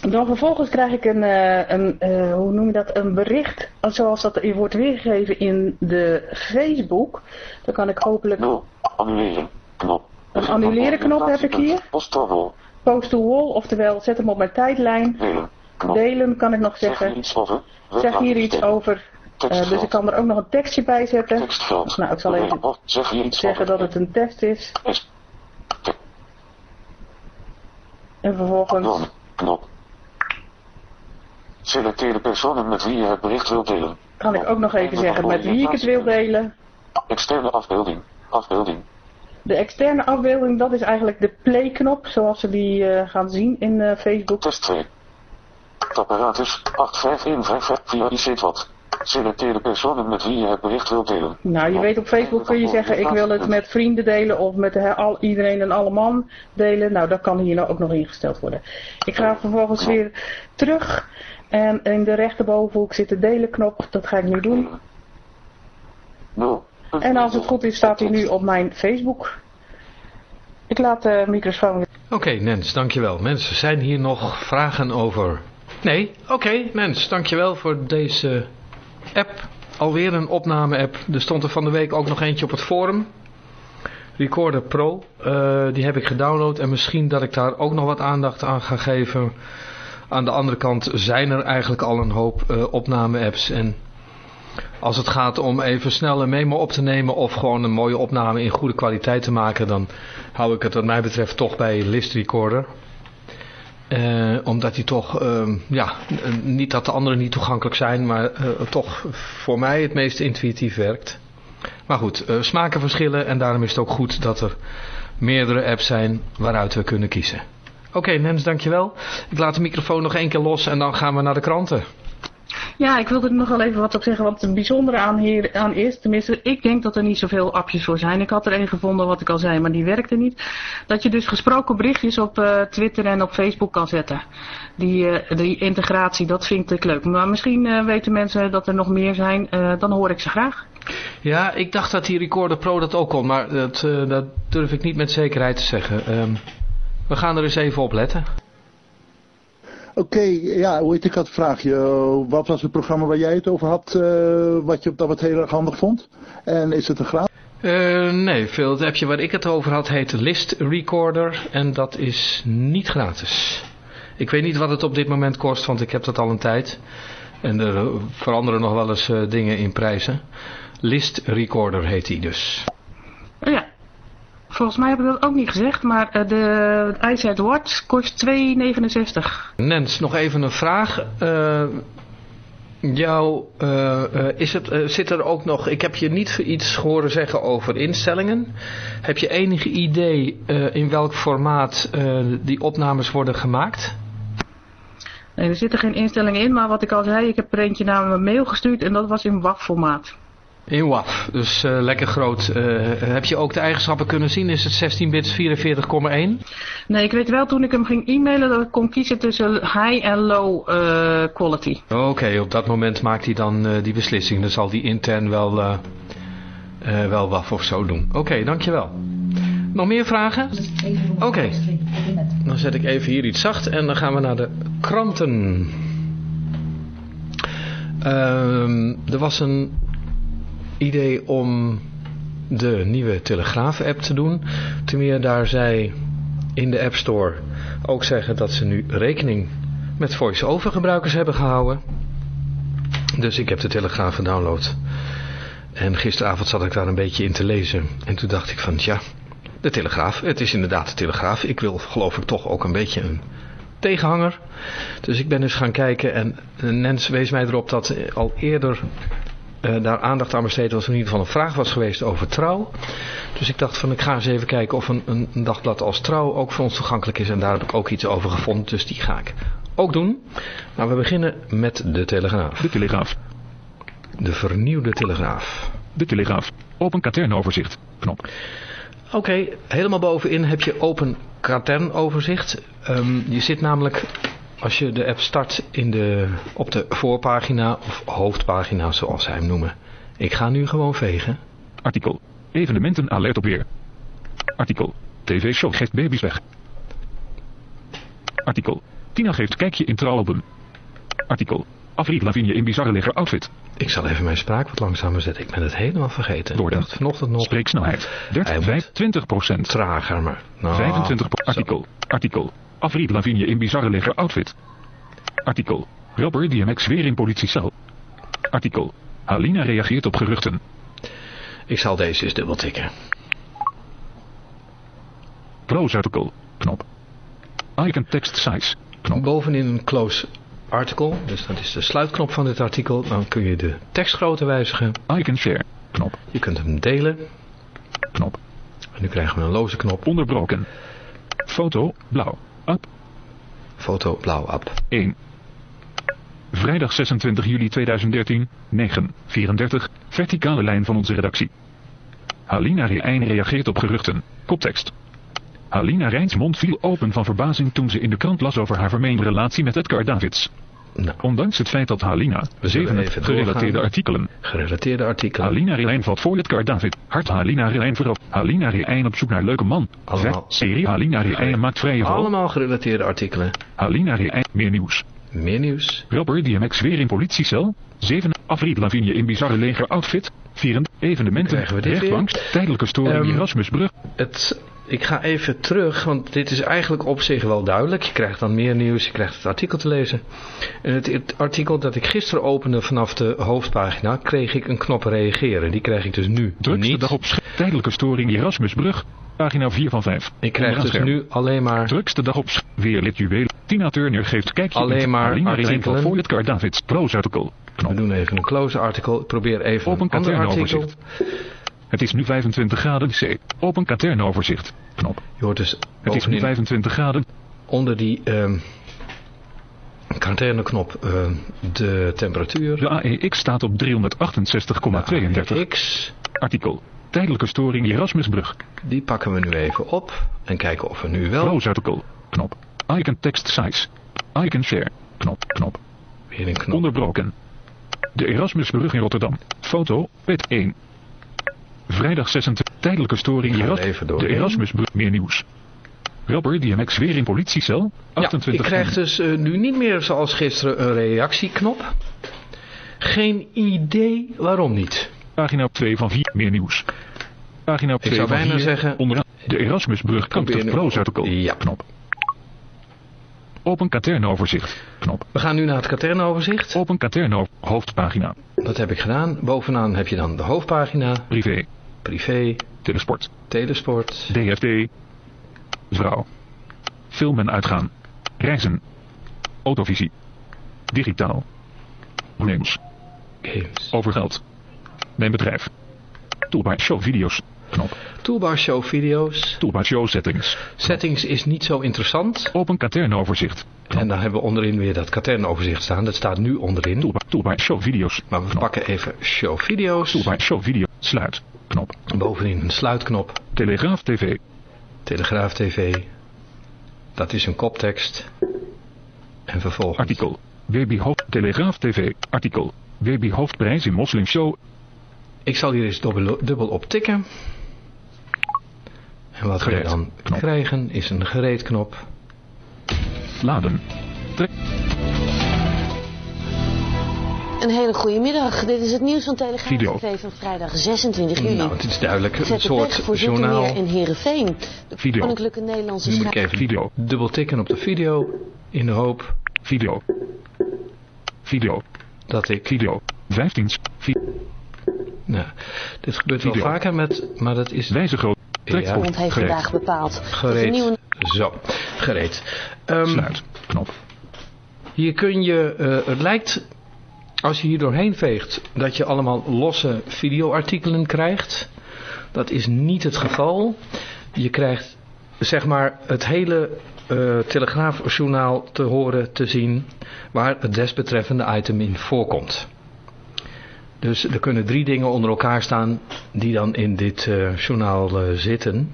Dan vervolgens krijg ik een, uh, een uh, hoe noem je dat, een bericht zoals dat wordt weergegeven in de Facebook. Dan kan ik hopelijk... No, annuleren, knop. Een annuleren knop heb ik hier. Post to wall. Post to wall, oftewel zet hem op mijn tijdlijn. Delen, knop. Delen kan ik nog Zeg zeggen. hier iets over. Zeg hier iets over. Uh, dus ik kan er ook nog een tekstje bij zetten. Tekstveld. Nou, ik zal even Oh, Zeg zeggen dat het een test is. En vervolgens... Knop. Selecteer de personen met wie je het bericht wilt delen. kan ik ook nog even zeggen met wie ik het wil delen. Externe afbeelding. Afbeelding. De externe afbeelding, dat is eigenlijk de play-knop, zoals we die uh, gaan zien in uh, Facebook. Test 2. Het apparaat is 85155 via IC-wat. Selecteer de personen met wie je het bericht wilt delen. Nou, je weet op Facebook kun je zeggen, ik wil het met vrienden delen of met al, iedereen en alle man delen. Nou, dat kan hier nou ook nog ingesteld worden. Ik ga vervolgens weer terug en in de rechterbovenhoek zit de delen knop. Dat ga ik nu doen. Nul. En als het goed is, staat hij nu op mijn Facebook. Ik laat de microfoon weer. Oké, Nens, dankjewel. Mensen, zijn hier nog vragen over? Nee? Oké, Nens, dankjewel voor deze app. Alweer een opname-app. Er stond er van de week ook nog eentje op het forum. Recorder Pro. Uh, die heb ik gedownload. En misschien dat ik daar ook nog wat aandacht aan ga geven. Aan de andere kant zijn er eigenlijk al een hoop uh, opname-apps. En als het gaat om even snel een memo op te nemen of gewoon een mooie opname in goede kwaliteit te maken, dan hou ik het wat mij betreft toch bij List Recorder. Uh, omdat die toch, uh, ja, niet dat de anderen niet toegankelijk zijn, maar uh, toch voor mij het meest intuïtief werkt. Maar goed, smaken verschillen en daarom is het ook goed dat er meerdere apps zijn waaruit we kunnen kiezen. Oké okay, Nens, dankjewel. Ik laat de microfoon nog één keer los en dan gaan we naar de kranten. Ja, ik wilde er nog wel even wat op zeggen. Wat het bijzondere aan, hier, aan is, tenminste, ik denk dat er niet zoveel appjes voor zijn. Ik had er een gevonden, wat ik al zei, maar die werkte niet. Dat je dus gesproken berichtjes op uh, Twitter en op Facebook kan zetten. Die, uh, die integratie, dat vind ik leuk. Maar misschien uh, weten mensen dat er nog meer zijn, dan hoor ik ze graag. Ja, ik dacht dat die Recorder Pro dat ook kon, maar dat, dat durf ik niet met zekerheid te zeggen. Um, we gaan er eens even op letten. Oké, okay, ja, hoe heet ik had vraagje. Uh, wat was het programma waar jij het over had, uh, wat je op dat wat heel erg handig vond? En is het een gratis? Uh, nee, Phil, het appje waar ik het over had heet List Recorder en dat is niet gratis. Ik weet niet wat het op dit moment kost, want ik heb dat al een tijd. En er veranderen nog wel eens dingen in prijzen. List Recorder heet die dus. Ja, Volgens mij heb ik dat ook niet gezegd, maar uh, de iPad Watch kost 2,69. Nens, nog even een vraag. Uh, jou, uh, is het, zit er ook nog, ik heb je niet iets horen zeggen over instellingen. Heb je enig idee in welk formaat die opnames worden gemaakt? Nee, er zitten geen instellingen in, maar wat ik al zei, ik heb er eentje naar mijn mail gestuurd en dat was in WAV-formaat. In WAF, dus uh, lekker groot. Uh, heb je ook de eigenschappen kunnen zien? Is het 16 bits 44,1? Nee, ik weet wel toen ik hem ging e-mailen dat ik kon kiezen tussen high en low uh, quality. Oké, okay, op dat moment maakt hij dan die beslissing. Dan zal die intern wel, wel WAF of zo doen. Oké, okay, dankjewel. Nog meer vragen? Oké, okay. dan zet ik even hier iets zacht en dan gaan we naar de kranten. Uh, er was een idee om de nieuwe Telegraaf-app te doen. Ten meer daar zij in de App Store ook zeggen dat ze nu rekening met voice-over gebruikers hebben gehouden. Dus ik heb de Telegraaf gedownload. En gisteravond zat ik daar een beetje in te lezen. En toen dacht ik van, ja, de Telegraaf. Het is inderdaad de Telegraaf. Ik wil geloof ik toch ook een beetje een tegenhanger. Dus ik ben eens gaan kijken en Nens wees mij erop dat al eerder uh, daar aandacht aan besteed was in ieder geval een vraag was geweest over trouw. Dus ik dacht van ik ga eens even kijken of een, een, een, dagblad als trouw ook voor ons toegankelijk is. En daar heb ik ook iets over gevonden, dus die ga ik ook doen. Maar we beginnen met de Telegraaf. De Telegraaf. De vernieuwde Telegraaf. De Telegraaf. Open katernoverzicht. Knop. Oké, okay, helemaal bovenin heb je open katernoverzicht. Um, je zit namelijk als je de app start in de, op de voorpagina of hoofdpagina zoals zij hem noemen. Ik ga nu gewoon vegen. Artikel. Evenementen alert op weer. Artikel. TV-show geeft baby's weg. Artikel. Tina geeft kijkje in trouwalbum. Artikel. Afriet Lavigne in bizarre leger outfit. Ik zal even mijn spraak wat langzamer zetten. Ik ben het helemaal vergeten. Doordacht. Vanochtend nog. Spreeksnelheid. 30, 20 procent. Trager, maar... Nou, 25% Artikel. Artikel. Afriet Lavigne in bizarre leger outfit. Artikel. Robber DMX weer in politiecel. Artikel. Halina reageert op geruchten. Ik zal deze eens dubbel tikken. Close article. Knop. Icon text size. Knop. Bovenin een close article. Dus dat is de sluitknop van dit artikel. Dan kun je de tekstgrootte wijzigen. Icon share. Knop. Je kunt hem delen. Knop. En nu krijgen we een loze knop. Onderbroken. Foto blauw. Foto blauw up. 1. Vrijdag 26 juli 2013, 9.34, verticale lijn van onze redactie. Halina Rijn reageert op geruchten. Koptekst. Halina Rijns mond viel open van verbazing toen ze in de krant las over haar vermeende relatie met Edgar Davids. Nou. Ondanks het feit dat Halina, zeven gerelateerde artikelen. Gerelateerde artikelen. Halina Rijn valt voor Edgar David. Hart Halina Rijn voorop. Halina Rijn op zoek naar leuke man. Allemaal. serie Halina Rijn maakt vrije val. Allemaal gerelateerde artikelen. Halina Rijn, meer nieuws. Meer nieuws. Rapper DMX weer in politiecel. 7. Afrit Lavigne in bizarre leger outfit. 4. Evenementen. Rechtbank. Tijdelijke storing Ehm, Erasmusbrug. Het, ik ga even terug, want dit is eigenlijk op zich wel duidelijk. Je krijgt dan meer nieuws, je krijgt het artikel te lezen. En het, het artikel dat ik gisteren opende vanaf de hoofdpagina, kreeg ik een knop reageren. Die krijg ik dus nu Drukste niet. dag op Tijdelijke storing Erasmusbrug. Pagina 4 van 5. Ik krijg dus nu alleen maar... Drukste dag op Weer lid. Tina Turner geeft kijkje. Alleen maar artikelen. Reinval voor het Car Davids. Pro's artikel. We doen even een close artikel. Ik probeer even Open een ander artikel. Het is nu 25 graden C. Open katernoverzicht. Knop. Je hoort dus Het is nu bovenin 25 graden. onder die ehm de temperatuur. De AEX staat op 368,32. X, Artikel. Tijdelijke storing Erasmusbrug. die pakken we nu even op en kijken of we nu wel Pro's artikel. Knop. Icon text size. Icon share. Knop. Knop. weer een knop. Onderbroken. De Erasmusbrug in Rotterdam. Foto. Pet 1. Vrijdag 26. Tijdelijke storing Eras even De. Erasmusbrug. Meer nieuws. Rapper DMX weer in politiecel. Ja, 28 ik krijg dus eh, nu niet meer zoals gisteren een reactieknop. Geen idee waarom niet. Pagina 2 van 4. Meer nieuws. Pagina 2 zou van bijna 4. zeggen- Onderaan. De Erasmusbrug kankt Probeer het nu- pro's artikel. Ja. Knop. Open katernoverzicht. Knop. We gaan nu naar het katernoverzicht. Open katerno. Hoofdpagina. Dat heb ik gedaan. Bovenaan heb je dan de hoofdpagina, Privé. Privé, Telesport. telesport, DFT. Vrouw. Film en uitgaan. Reizen. Autovisie. Digitaal. Nieuws. games. Over geld. Mijn bedrijf. Toolbar show video's. Knop. Toolbar show video's. Toolbar show settings. Settings is niet zo interessant. Open katernoverzicht. En dan hebben we onderin weer dat katernoverzicht staan. Dat staat nu onderin. Toolbar, toolbar show video's. Maar we pakken even show video's. Toolbar show video. Sluit. Knop. Bovenin een sluitknop. Telegraaf TV. Telegraaf TV. Dat is een koptekst. En vervolgens. Artikel. WB hoofd. Telegraaf TV. Artikel. WB hoofdprijs in Moslim Show. Ik zal hier eens dubbel, dubbel op tikken. En wat we dan Knop. krijgen is een gereedknop. Laden. Trek. Een hele goede middag. Dit is het nieuws van Telegraaf Video. TV van vrijdag 26 juli. Nou, het is duidelijk een soort voor journaal. In Heerenveen. De Video. Koninklijke Nederlandse Nu moet ik even Video. dubbel tikken op de video. In de hoop Video. Video. dat ik... Video. 15. Vi Nou, dit gebeurt wel Video. vaker met... Maar dat is Wijziger. Bond heeft Gereed. vandaag bepaald gereed. nieuwe Zo, gereed. Ehm, Sluit. Knop. Hier kun je, eh, het lijkt, als je hier doorheen veegt, dat je allemaal losse videoartikelen krijgt. Dat is niet het geval. Je krijgt, zeg maar, het hele eh telegraafjournaal te horen, te zien, waar het desbetreffende item in voorkomt. Dus er kunnen drie dingen onder elkaar staan die dan in dit eh, journaal eh, zitten.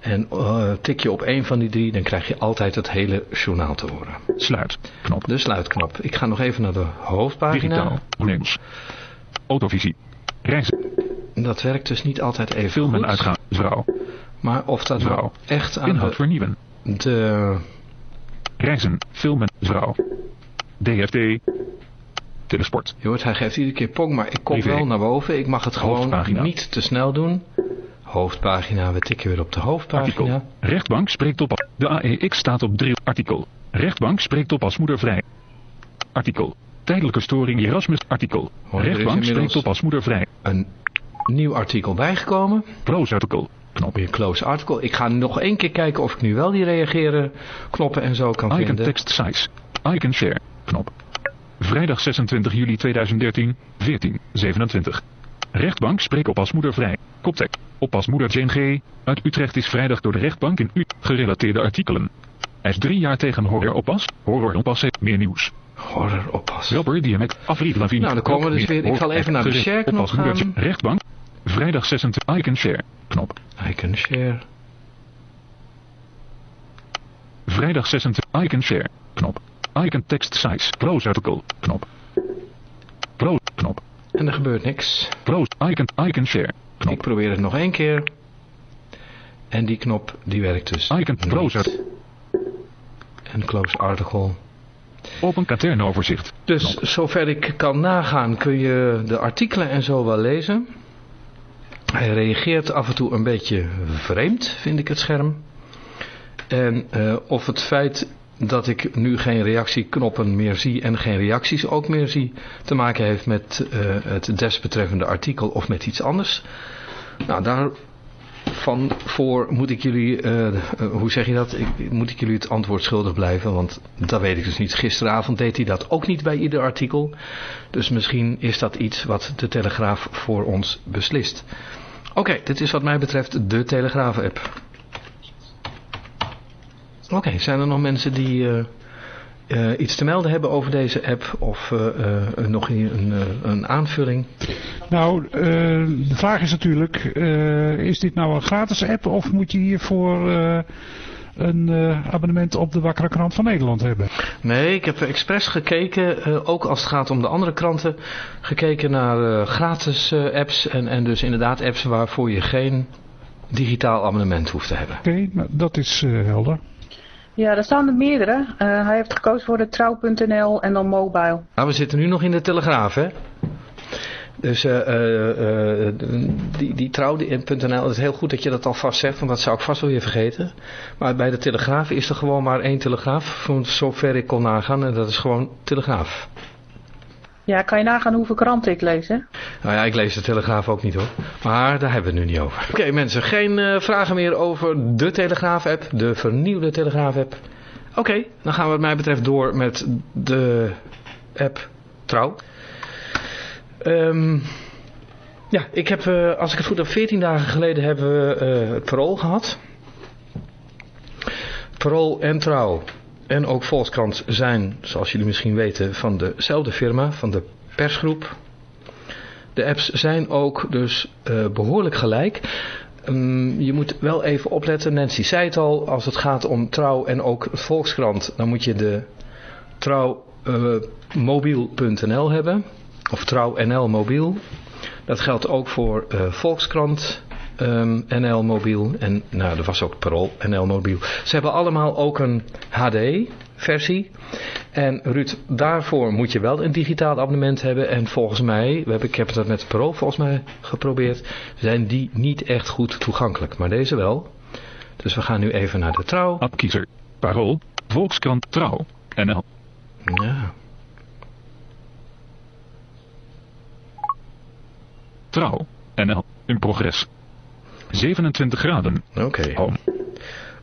En eh, tik je op één van die drie, dan krijg je altijd het hele journaal te horen. Sluit. Knop. De sluitknop. Ik ga nog even naar de hoofdpagina. Digitaal. Nieuws. Autovisie. Reizen. Dat werkt dus niet altijd even Film en goed. uitgaan. Vrouw. Maar of dat nou Vrouw. echt aan Inhoud de, vernieuwen. de... Reizen. Film en vrouw. DFT. Telesport. Je hoort, hij geeft iedere keer pong, maar ik kom Privé. wel naar boven. Ik mag het gewoon niet te snel doen. Hoofdpagina, we tikken weer op de hoofdpagina. Artikel. Rechtbank spreekt op. De AEX staat op 3. Artikel. Rechtbank spreekt op als moeder vrij. Artikel. Tijdelijke storing Erasmus. Artikel. Hoor, Rechtbank spreekt op als moeder vrij. Een nieuw artikel bijgekomen. Pro's artikel. Knop. Weer close article. Ik ga nog één keer kijken of ik nu wel die reageren knoppen en zo kan Icon vinden. text size. Icon share. Knop. Vrijdag 26 juli 2013. 1427. Rechtbank spreekt op als moeder vrij. Koptek. Op als moeder Jane G. Uit Utrecht is vrijdag door de rechtbank in U. gerelateerde artikelen. Hij is drie jaar tegen horror oppas. Horror oppas heeft meer nieuws. Horror oppassen. Rapper. Afrit Lavigne. Nou, dan komen we dus weer- ik zal even naar de Gericht share-knop op als moeder gaan. Jane- Rechtbank. Vrijdag 26. Icon share. Knop. Icon share. Vrijdag 26. Icon share. Knop. Icon text size. Pro's artikel. Knop. Pro. Knop. En er gebeurt niks. Pro's. Icon. Icon share. Ik Knop. probeer het nog één keer. En die knop die werkt dus Icon. niet. Art- En close article. Open katernoverzicht. Dus zover ik kan nagaan kun je de artikelen en zo wel lezen. Hij reageert af en toe een beetje vreemd, vind ik het scherm. En uh, of het feit dat ik nu geen reactieknoppen meer zie en geen reacties ook meer zie, te maken heeft met uh, het desbetreffende artikel of met iets anders. Nou, daar van voor moet ik jullie, uh, hoe zeg je dat, ik, moet ik jullie het antwoord schuldig blijven, want dat weet ik dus niet. Gisteravond deed hij dat ook niet bij ieder artikel, dus misschien is dat iets wat de Telegraaf voor ons beslist. Oké, dit is wat mij betreft de Telegraaf-app. Oké, okay, zijn er nog mensen die uh, uh, iets te melden hebben over deze app of uh, nog een, een, aanvulling? Nou, de vraag is natuurlijk, is dit nou een gratis app of moet je hiervoor een abonnement op de Wakkere Krant van Nederland hebben? Nee, ik heb expres gekeken, ook als het gaat om de andere kranten, gekeken naar gratis apps en, en dus inderdaad apps waarvoor je geen digitaal abonnement hoeft te hebben. Oké, okay, nou, dat is helder. Ja, er staan er meerdere. Uh, hij heeft gekozen voor de trouw.nl en dan mobile. Nou, we zitten nu nog in de Telegraaf, hè? Dus uh, die, die trouw.nl, het is heel goed dat je dat alvast zegt, want dat zou ik vast wel weer vergeten. Maar bij de Telegraaf is er gewoon maar één Telegraaf, van zover ik kon nagaan, en dat is gewoon Telegraaf. Ja, kan je nagaan hoeveel kranten ik lees, hè? Nou ja, ik lees de Telegraaf ook niet hoor. Maar daar hebben we het nu niet over. Oké okay, mensen, geen uh, vragen meer over de Telegraaf-app, de vernieuwde Telegraaf-app. Oké, okay, dan gaan we wat mij betreft door met de app Trouw. Um, ja, ik heb, uh, als ik het goed heb, 14 dagen geleden hebben we uh, het parool gehad. Parool en Trouw en ook Volkskrant zijn, zoals jullie misschien weten, van dezelfde firma, van de persgroep. De apps zijn ook dus uh, behoorlijk gelijk. Um, je moet wel even opletten, Nancy zei het al, als het gaat om Trouw en ook Volkskrant, dan moet je de trouwmobiel.nl uh, hebben, of Trouw NL Mobiel. Dat geldt ook voor uh, Volkskrant, um, NL Mobiel en nou, er was ook Parool NL Mobiel. Ze hebben allemaal ook een HD versie. En Ruud, daarvoor moet je wel een digitaal abonnement hebben. En volgens mij, we hebben, ik heb dat met Parool volgens mij geprobeerd, zijn die niet echt goed toegankelijk. Maar deze wel. Dus we gaan nu even naar de Trouw. Appkiezer, Parool, Volkskrant Trouw, NL. Ja. Trouw, NL, in progress. 27 graden. Oké. Okay. Home.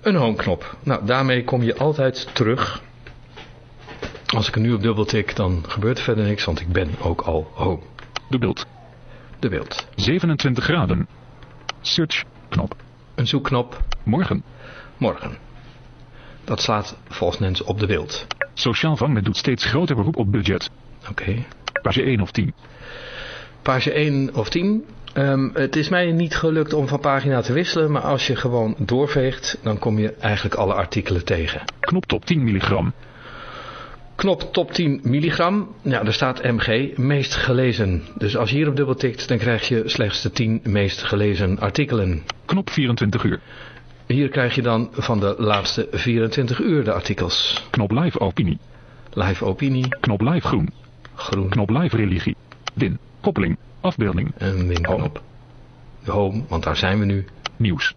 Een home knop. Nou, daarmee kom je altijd terug. Als ik er nu op dubbel tik, dan gebeurt er verder niks, want ik ben ook al home. De beeld. De beeld. 27 graden. Search knop. Een zoekknop. Morgen. Morgen. Dat slaat volgens Nens op de beeld. Sociaal vangnet doet steeds groter beroep op budget. Oké. Okay. Page 1 of 10. Page 1 of 10. Um, het is mij niet gelukt om van pagina te wisselen, maar als je gewoon doorveegt, dan kom je eigenlijk alle artikelen tegen. Knop top 10 milligram. Knop top 10 milligram, ja, daar staat MG, meest gelezen. Dus als je hierop dubbel tikt, dan krijg je slechts de 10 meest gelezen artikelen. Knop 24 uur. Hier krijg je dan van de laatste 24 uur de artikels. Knop live opinie. Live opinie. Knop live groen. Groen. Knop live religie. Win. Koppeling. Afbeelding. Een winknop. Home. Home, want daar zijn we nu. Nieuws.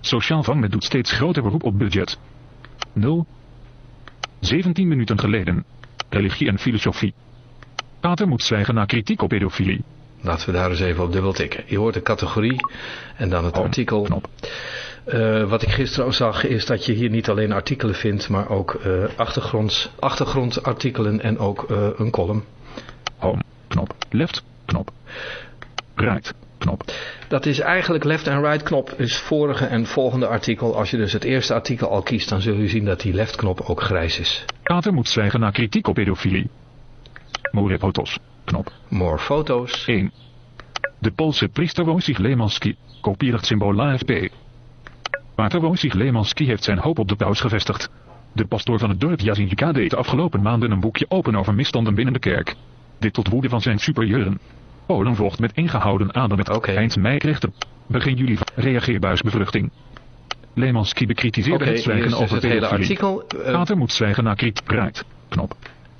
Sociaal vangnet doet steeds groter beroep op budget. 0. 17 minuten geleden. Religie en filosofie. Pater moet zwijgen na kritiek op pedofilie. Laten we daar eens even op dubbel tikken. Je hoort de categorie en dan het Home. artikel. Knop. Uh, wat ik gisteren ook zag is dat je hier niet alleen artikelen vindt, maar ook uh, achtergronds, achtergrondartikelen en ook uh, een column. Home, knop, left, knop. Right knop. Dat is eigenlijk left en right knop is vorige en volgende artikel. Als je dus het eerste artikel al kiest, dan zul je zien dat die left knop ook grijs is. Pater moet zwijgen na kritiek op pedofilie. More foto's. Knop. More foto's. 1. De Poolse priester Wojciech Lemanski kopieert symbool AFP. Pater Wojciech Lemanski heeft zijn hoop op de paus gevestigd. De pastoor van het dorp Jazinjika deed de afgelopen maanden een boekje open over misstanden binnen de kerk. Dit tot woede van zijn superieuren. Polen volgt met ingehouden adem met okay. eind mei kreeg de begin juli reageerbuisbevruchting. Lemanski bekritiseerde Oké, het zwijgen over het hele artikel. Eh, Kater moet zwijgen na kritiek. Right. Knop.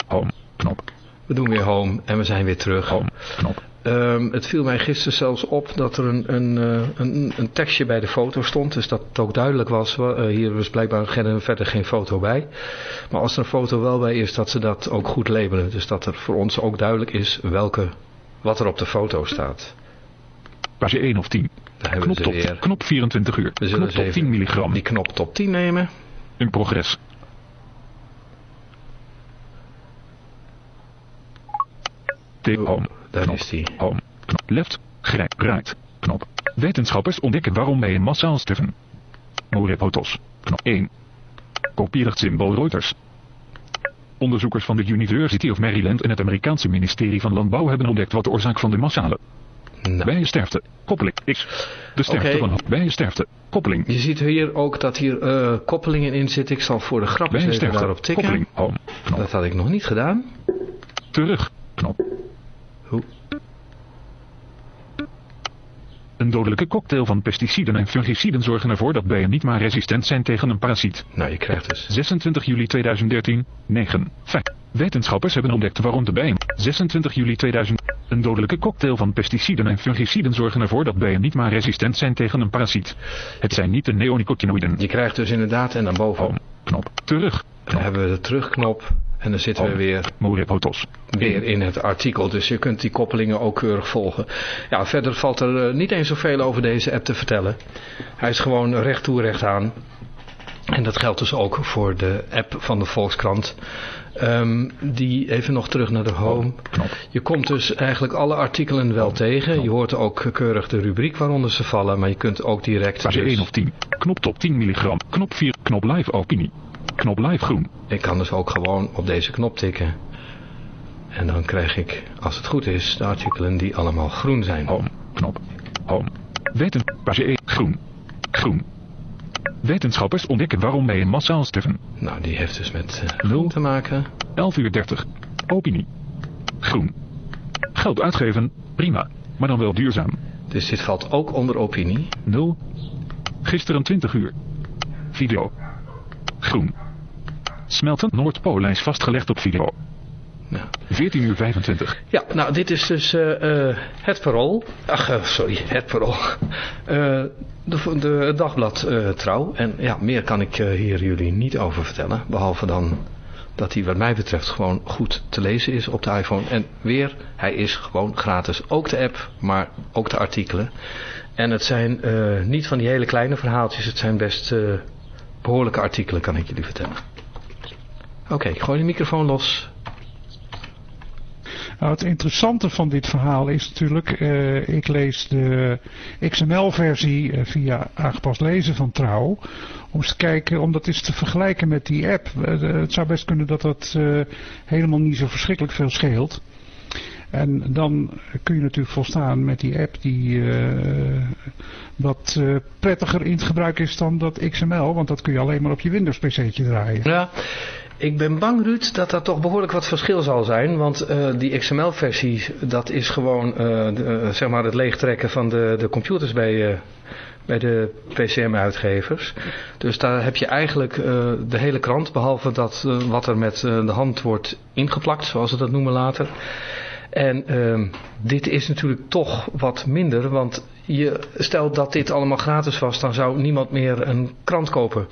Home. Knop. we doen weer home en we zijn weer terug. Home. Knop. Ehm, het viel mij gisteren zelfs op dat er een, een, eh, een, een tekstje bij de foto stond. Dus dat het ook duidelijk was. Wa- eh, hier was blijkbaar geen- verder geen foto bij. Maar als er een foto wel bij is, dat ze dat ook goed labelen. Dus dat er voor ons ook duidelijk is welke, wat er op de foto staat. Page 1 of 10. Daar hebben Knop we top. weer. Knop 24 uur. We zullen Knop eens top even 10 milligram. Die knop top 10 nemen. In progress. Home. Daar knop. is die. Home. Knop. Left. Grijp. Right. Knop. Wetenschappers ontdekken waarom wij massaal sterven. Morepotos. Knop 1. Kopierig symbool Reuters. Onderzoekers van de University of Maryland en het Amerikaanse ministerie van Landbouw hebben ontdekt wat de oorzaak van de massale Nou, bijensterfte, koppeling is. De sterfte Oké. van bijensterfte, koppeling, je ziet hier ook dat hier eh, koppelingen in zitten. Ik zal voor de grap eens even daarop tikken. koppeling, home, knop, Dat had ik nog niet gedaan. terug, knop. Hoe? Een dodelijke cocktail van pesticiden en fungiciden zorgen ervoor dat bijen niet maar resistent zijn tegen een parasiet. Nou, je krijgt dus 26 juli 2013, 9. Feit. Wetenschappers hebben ontdekt waarom de bijen. 26 juli 2000. Een dodelijke cocktail van pesticiden en fungiciden zorgen ervoor dat bijen niet maar resistent zijn tegen een parasiet. Het zijn niet de neonicotinoïden. Je krijgt dus inderdaad, en dan boven Home, knop, terug, dan hebben we de terugknop. En dan zitten we Home. weer, in het artikel. Dus je kunt die koppelingen ook keurig volgen. Ja, verder valt er eh, niet eens zoveel over deze app te vertellen. Hij is gewoon recht toe, recht aan. En dat geldt dus ook voor de app van de Volkskrant. Ehm, die even nog terug naar de home. Knop. Je komt dus eigenlijk alle artikelen wel tegen. Je hoort ook keurig de rubriek waaronder ze vallen. Maar je kunt ook direct... Dus- 1 of 10. Knop top 10 milligram. Knop 4. Knop live opinie. Knop live groen. Ik kan dus ook gewoon op deze knop tikken. En dan krijg ik, als het goed is, de artikelen die allemaal groen zijn. Home. Knop. Home. Weten. Page 1. Groen. Groen. Wetenschappers ontdekken waarom bijen massaal sterven. Nou, die heeft dus met Nul. groen te maken. 11 uur 30. Opinie. Groen. Geld uitgeven. Prima. Maar dan wel duurzaam. Dus dit valt ook onder opinie. 0. Gisteren 20 uur. Video. Groen. Smelten Noordpoolijs vastgelegd op video. Nou. 14 uur 25. Ja, nou, dit is dus eh, eh, het parool. Ach, eh, sorry, het parool. De, de, dagblad Trouw. En ja, meer kan ik hier jullie niet over vertellen. Behalve dan dat hij wat mij betreft gewoon goed te lezen is op de iPhone. En weer, hij is gewoon gratis. Ook de app, maar ook de artikelen. En het zijn niet van die hele kleine verhaaltjes. Het zijn best eh, behoorlijke artikelen, kan ik jullie vertellen. Oké, ik gooi de microfoon los. Nou, het interessante van dit verhaal is natuurlijk, eh, ik lees de XML-versie eh, via aangepast lezen van Trouw. Om eens te kijken, om dat eens te vergelijken met die app. Eh, het zou best kunnen dat dat helemaal niet zo verschrikkelijk veel scheelt. En dan kun je natuurlijk volstaan met die app die wat prettiger in het gebruik is dan dat XML. Want dat kun je alleen maar op je Windows PC'tje draaien. Ja, ik ben bang Ruud dat er toch behoorlijk wat verschil zal zijn. Want eh, die XML-versie, dat is gewoon eh, eh, zeg maar het leegtrekken van de, de computers bij, bij de PCM-uitgevers. Dus daar heb je eigenlijk de hele krant, behalve dat wat er met de hand wordt ingeplakt, zoals ze dat noemen later. En ehm, dit is natuurlijk toch wat minder, want je, stel dat dit allemaal gratis was, dan zou niemand meer een krant kopen.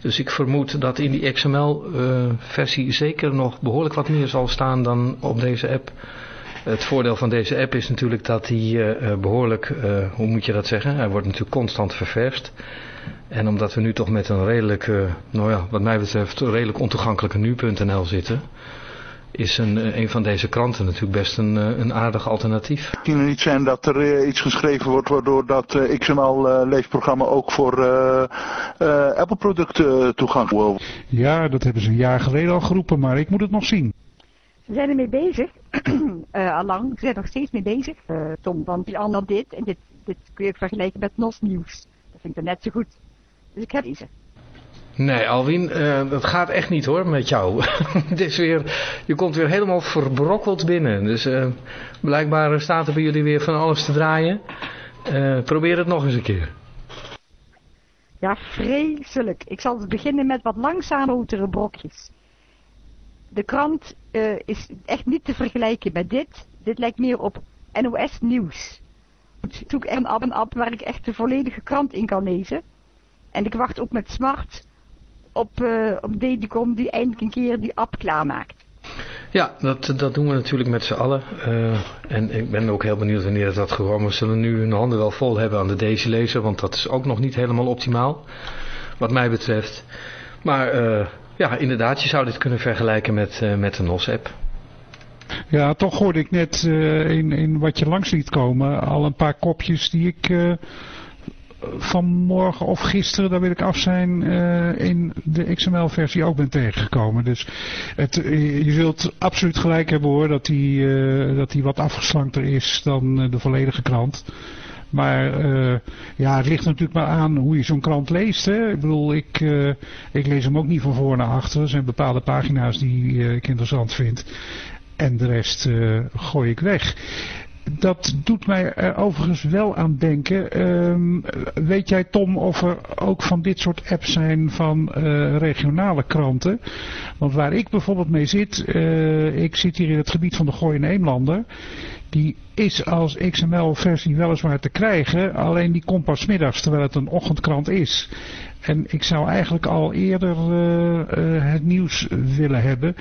Dus ik vermoed dat in die XML-versie zeker nog behoorlijk wat meer zal staan dan op deze app. Het voordeel van deze app is natuurlijk dat hij eh, behoorlijk, eh, hoe moet je dat zeggen, hij wordt natuurlijk constant ververst. En omdat we nu toch met een redelijk, eh, nou ja, wat mij betreft, redelijk ontoegankelijke nu.nl zitten, is een, eh, een van deze kranten natuurlijk best een, eh, een aardig alternatief. Kan er niet zijn dat er eh, iets geschreven wordt waardoor dat eh, XML-leesprogramma ook voor eh, eh, Apple-producten toegankelijk wordt? Ja, dat hebben ze een jaar geleden al geroepen, maar ik moet het nog zien. Ze zijn ermee bezig, *clears throat* Eh allang, ze zijn nog steeds mee bezig. Eh Tom, want die ander dit en dit, dit kun je vergelijken met NOS Nieuws. Dat vind ik dan net zo goed. Dus ik heb deze. Nee, Alwin, eh, dat gaat echt niet hoor met jou. *laughs* Het is weer, je komt weer helemaal verbrokkeld binnen. Dus eh, blijkbaar staat er bij jullie weer van alles te draaien. Eh, probeer het nog eens een keer. Ja, vreselijk. Ik zal beginnen met wat langzamer brokjes. De krant is echt niet te vergelijken met dit. Dit lijkt meer op NOS Nieuws. Ik zoek een app en app waar ik echt de volledige krant in kan lezen. En ik wacht ook met smart op, uh, op Dedicom die eindelijk een keer die app klaarmaakt. Ja, dat, dat doen we natuurlijk met z'n allen. Uh, en ik ben ook heel benieuwd wanneer dat gewoon. We zullen nu hun handen wel vol hebben aan de Daisy lezer, want dat is ook nog niet helemaal optimaal. Wat mij betreft. Maar uh, ja, inderdaad, je zou dit kunnen vergelijken met, uh, met de NOS-app. Ja, toch hoorde ik net in, in wat je langs liet komen al een paar kopjes die ik vanmorgen of gisteren, daar wil ik af zijn, uh, in de XML-versie ook ben tegengekomen. Dus het, eh, je zult absoluut gelijk hebben hoor, dat die, uh, dat die wat afgeslankter is dan de volledige krant. Maar ja, het ligt natuurlijk maar aan hoe je zo'n krant leest. Hè? Ik bedoel, ik, ik lees hem ook niet van voor naar achter. Er zijn bepaalde pagina's die ik interessant vind. En de rest gooi ik weg dat doet mij er overigens wel aan denken. Um, weet jij Tom of er ook van dit soort apps zijn van uh, regionale kranten? Want waar ik bijvoorbeeld mee zit, uh, ik zit hier in het gebied van de Gooi en Eemlander. Die is als XML-versie weliswaar te krijgen, alleen die komt pas middags terwijl het een ochtendkrant is. En ik zou eigenlijk al eerder uh, uh, het nieuws willen hebben.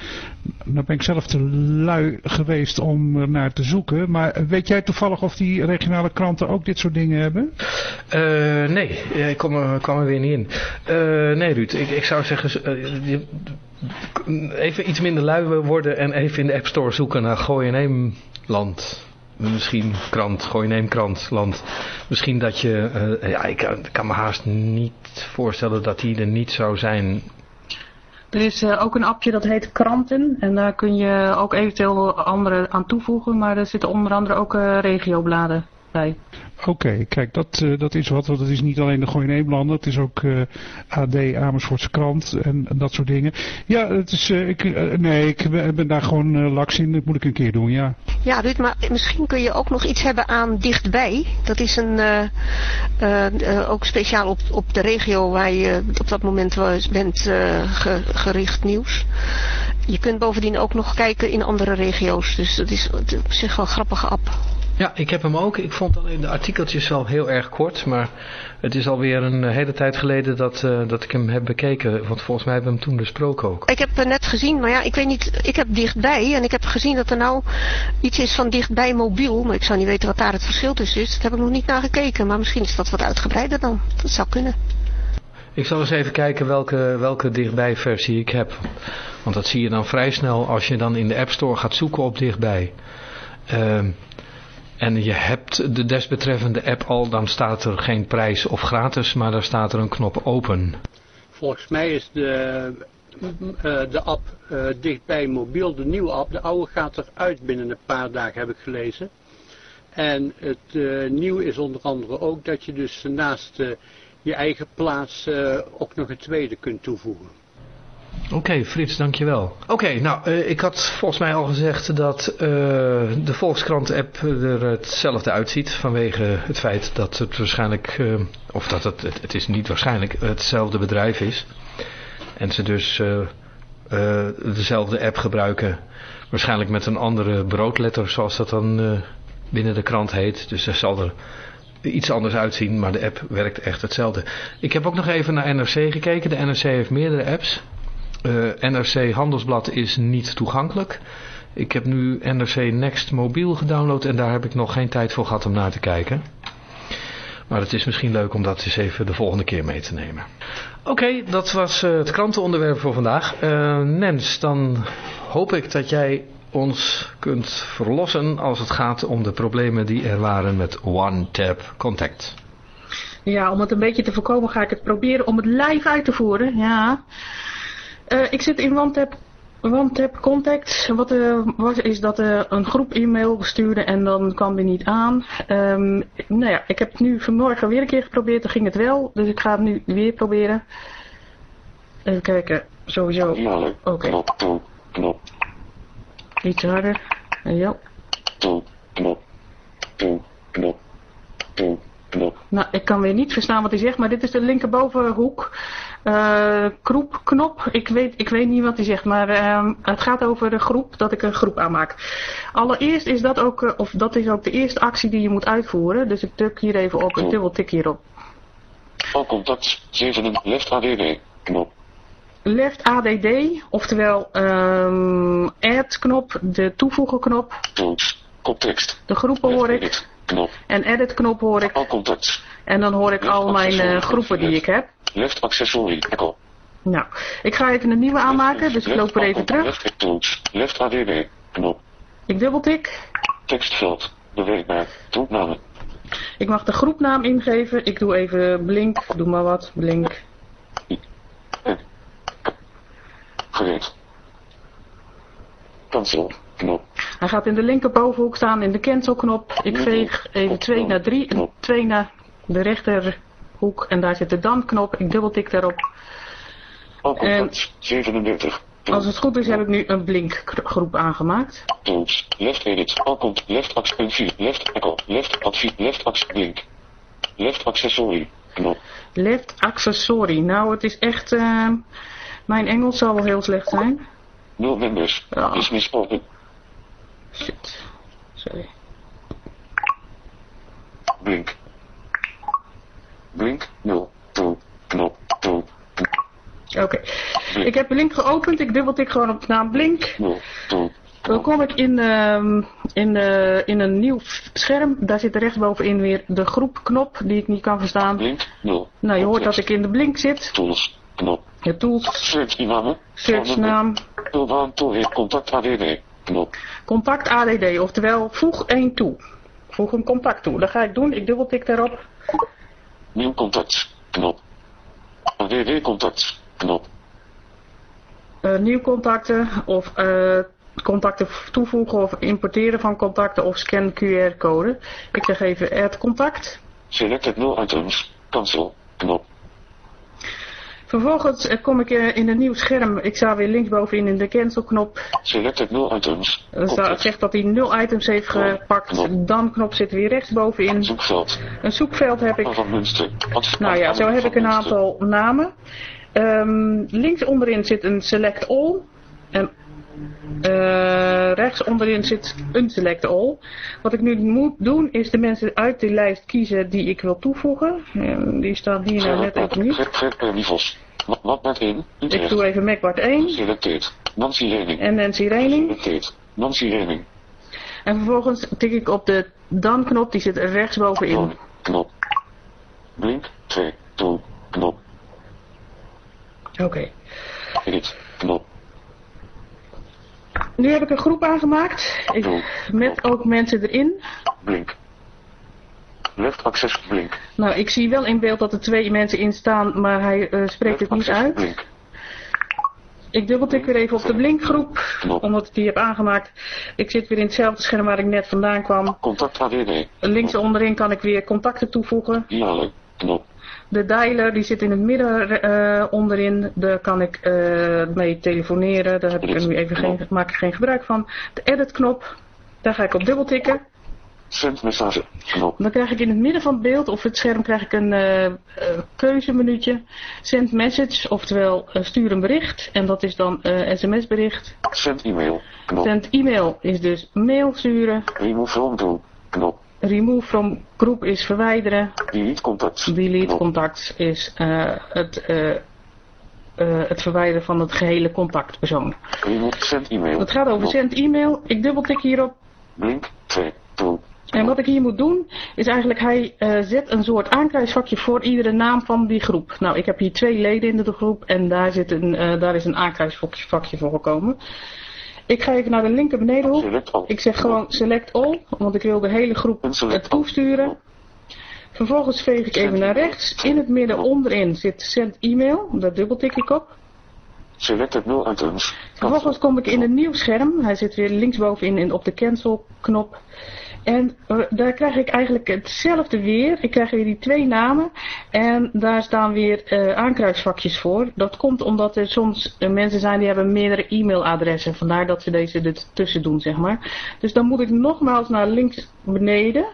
Nou ben ik zelf te lui geweest om naar te zoeken. Maar weet jij toevallig of die regionale kranten ook dit soort dingen hebben? Uh, nee, ik kwam er weer niet in. nee Ruud, ik, ik zou zeggen... even iets minder lui worden en even in de App Store zoeken naar Gooi land misschien krant, gooi neem krant, land. Misschien dat je, uh, ja, ik, ik, kan me haast niet voorstellen dat die er niet zou zijn. Er is uh, ook een appje dat heet Kranten en daar kun je ook eventueel andere aan toevoegen, maar er zitten onder andere ook uh, regiobladen bij. Oké, kijk, dat, uh, dat is wat. Want het is niet alleen de Gooi Nederlander. Het is ook uh, AD, Amersfoortse krant en, en, dat soort dingen. Ja, het is, uh, ik, nee, ik ben daar gewoon laks in. Dat moet ik een keer doen, ja. Ja, Ruud, maar misschien kun je ook nog iets hebben aan dichtbij. Dat is een, ook speciaal op, op de regio waar je op dat moment bent ge, gericht nieuws. Je kunt bovendien ook nog kijken in andere regio's. Dus dat is op zich wel een grappige app. Ja, ik heb hem ook. Ik vond alleen de artikeltjes wel heel erg kort. Maar het is alweer een hele tijd geleden dat, uh, dat ik hem heb bekeken. Want volgens mij hebben we hem toen besproken ook. Ik heb net gezien, maar ja, ik weet niet. Ik heb dichtbij en ik heb gezien dat er nou iets is van dichtbij mobiel. Maar ik zou niet weten wat daar het verschil tussen is. Dat heb ik nog niet naar gekeken. Maar misschien is dat wat uitgebreider dan. Dat zou kunnen. Ik zal eens even kijken welke, welke dichtbij versie ik heb. Want dat zie je dan vrij snel als je dan in de App Store gaat zoeken op dichtbij. Uh, en je hebt de desbetreffende app al, dan staat er geen prijs of gratis, maar daar staat er een knop open. Volgens mij is de, uh, de app uh, dichtbij mobiel, de nieuwe app. De oude gaat eruit binnen een paar dagen, heb ik gelezen. En het uh, nieuwe is onder andere ook dat je dus naast je eigen plaats ook nog een tweede kunt toevoegen. Oké, okay, Frits, dankjewel. Oké, nou, uh, ik had volgens mij al gezegd dat uh, de Volkskrant-app er hetzelfde uitziet. Vanwege het feit dat het waarschijnlijk, uh, of dat het, het, is niet waarschijnlijk, hetzelfde bedrijf is. En ze dus dezelfde app gebruiken. Waarschijnlijk met een andere broodletter, zoals dat dan binnen de krant heet. Dus er zal er iets anders uitzien, maar de app werkt echt hetzelfde. Ik heb ook nog even naar NRC gekeken. De NRC heeft meerdere apps. Uh, NRC Handelsblad is niet toegankelijk. Ik heb nu NRC Next mobiel gedownload en daar heb ik nog geen tijd voor gehad om naar te kijken. Maar het is misschien leuk om dat eens even de volgende keer mee te nemen. Oké, okay, dat was uh, het krantenonderwerp voor vandaag. Uh, Nens, dan hoop ik dat jij ons kunt verlossen als het gaat om de problemen die er waren met OneTap Contact. Ja, om het een beetje te voorkomen ga ik het proberen om het live uit te voeren. Ja. Uh, ik zit in OneTap, OneTap Contact. Wat er uh, was is dat er een groep e-mail stuurde en dan kwam die niet aan. Um, nou ja, ik heb het nu vanmorgen weer een keer geprobeerd, dan ging het wel. Dus ik ga het nu weer proberen. Even kijken, sowieso. Oké. Okay. Knop, knop. Iets harder. Ja. Knop, knop, Nou, ik kan weer niet verstaan wat hij zegt, maar dit is de linkerbovenhoek. Eh groep, knop. Ik weet, ik weet niet wat hij zegt, maar ehm, het gaat over de groep, dat ik een groep aanmaak. Allereerst is dat ook, eh, of dat is ook de eerste actie die je moet uitvoeren. Dus ik druk hier even op, ik dubbel tik hierop. Al contact 7 left ADD. Knop. Left ADD, oftewel ehm add knop, de toevoegen knop. Tools. Koptekst. De groepen hoor ik. Knop. En edit knop hoor ik. Al contact. En dan hoor ik al mijn eh, groepen die ik heb. Left accessory. Echo. Nou, ik ga even een nieuwe aanmaken, dus ik loop er even terug. Left tools. Left ADD. Knop. Ik dubbeltik. Tekstveld. Bewerkbaar. Toetnamen. Ik mag de groepnaam ingeven. Ik doe even blink, doe maar wat, blink. Gereed. Cancel. Knop. Hij gaat in de linkerbovenhoek staan in de cancel knop. Ik veeg even 2 naar 3 en 2 naar de rechterhoek en daar zit de dan knop. Ik dubbeltik daarop. Al contact 37. Als het goed is heb ik nu een blink groep aangemaakt. Tools. Left edit. Komt left accessory. Left echo. Left advies. Left acc blink. Left accessory. Knop. Left accessory. Nou, het is echt... eh, mijn Engels zal wel heel slecht zijn. Nul members. Ja. Is. Shit. Sorry. Blink. Blink. 0. Toe. Knop. Toe. Oké. Ik heb de link geopend. Ik dubbeltik gewoon op de naam Blink. 0. Toe. Dan kom ik in, ehm, in, eh, in een nieuw scherm. Daar zit rechtsbovenin weer de groepknop die ik niet kan verstaan. Blink. 0. Nou, je hoort dat ik in de blink zit. Tools. Knop. Je tools, Search searchnaam, Hulbaan toe. Contact ADD. Contact ADD. Oftewel, voeg één toe. Voeg een contact toe. Dat ga ik doen. Ik dubbeltik daarop. Nieuw contact. Knop. ADD contact. Knop. Eh, nieuw contacten of eh, contacten toevoegen of importeren van contacten of scan QR code. Ik zeg even add contact. Selected 0 items. Cancel. Knop. Vervolgens eh, kom ik eh, in een nieuw scherm. Ik sta weer linksbovenin in de cancel knop. Selected 0 items. Staat- Het zegt dat hij nul items heeft gepakt. Dan knop zit weer rechtsbovenin. Zoekveld. Een zoekveld heb ik. Nou ja, zo heb ik een aantal namen. Ehm, links onderin zit een select all. En eh, rechts onderin zit een select all. Wat ik nu moet doen is de mensen uit de lijst kiezen die ik wil toevoegen. En die staan hier nou net even niet. Fred, Fred Pernivos. Wat met 1. Ik doe even MacBart 1 Selecteerd. Nancy Rening. en Nancy Reining. Selecteerd. Nancy Rening. En vervolgens tik ik op de dan knop, die zit rechtsbovenin. Knop. Blink. 2. Toe. Knop. Oké. Edit. Knop. Nu heb ik een groep aangemaakt. Ik, met ook mensen erin. Blink. Left access blink. Nou, ik zie wel in beeld dat er twee mensen in staan, maar hij eh, spreekt het niet uit. Blink. Ik dubbeltik weer even op de blinkgroep, omdat ik die heb aangemaakt. Ik zit weer in hetzelfde scherm waar ik net vandaan kwam. Contact ADD. Links onderin kan ik weer contacten toevoegen. Dialen. Knop. De dialer die zit in het midden eh, onderin. Daar kan ik eh, mee telefoneren. Daar heb ik er nu even geen, maak ik geen gebruik van. De edit knop. Daar ga ik op dubbeltikken. Send message. Knop. Dan krijg ik in het midden van het beeld of het scherm krijg ik een eh, eh, keuzemenuutje. Send message, oftewel stuur een bericht. En dat is dan sms bericht. Send e-mail. Knop. Send e-mail is dus mail sturen. Remove from. Knop. Remove from groep is verwijderen. Delete contact. Delete contact is eh, het, eh, eh, het verwijderen van het gehele contactpersoon. Remove send e-mail. Het gaat over send e-mail. Ik dubbeltik hierop. Blink. 2. Toe. En wat ik hier moet doen, is eigenlijk hij zet een soort aankruisvakje voor iedere naam van die groep. Nou, ik heb hier twee leden in de groep en daar, zit een, daar is een aankruisvakje vakje voor gekomen. Ik ga even naar de linker benedenhoek. Ik zeg gewoon select all, want ik wil de hele groep het toesturen. Vervolgens veeg ik even naar rechts. In het midden onderin zit send e-mail, daar dubbeltik ik op. Selected 0 items. Vervolgens kom ik in een nieuw scherm. Hij zit weer linksbovenin in, op de cancel knop. En eh, daar krijg ik eigenlijk hetzelfde weer. Ik krijg weer die twee namen. En daar staan weer eh, aankruisvakjes voor. Dat komt omdat er soms eh, mensen zijn die hebben meerdere e-mailadressen. Vandaar dat ze deze er tussen doen, zeg maar. Dus dan moet ik nogmaals naar links beneden.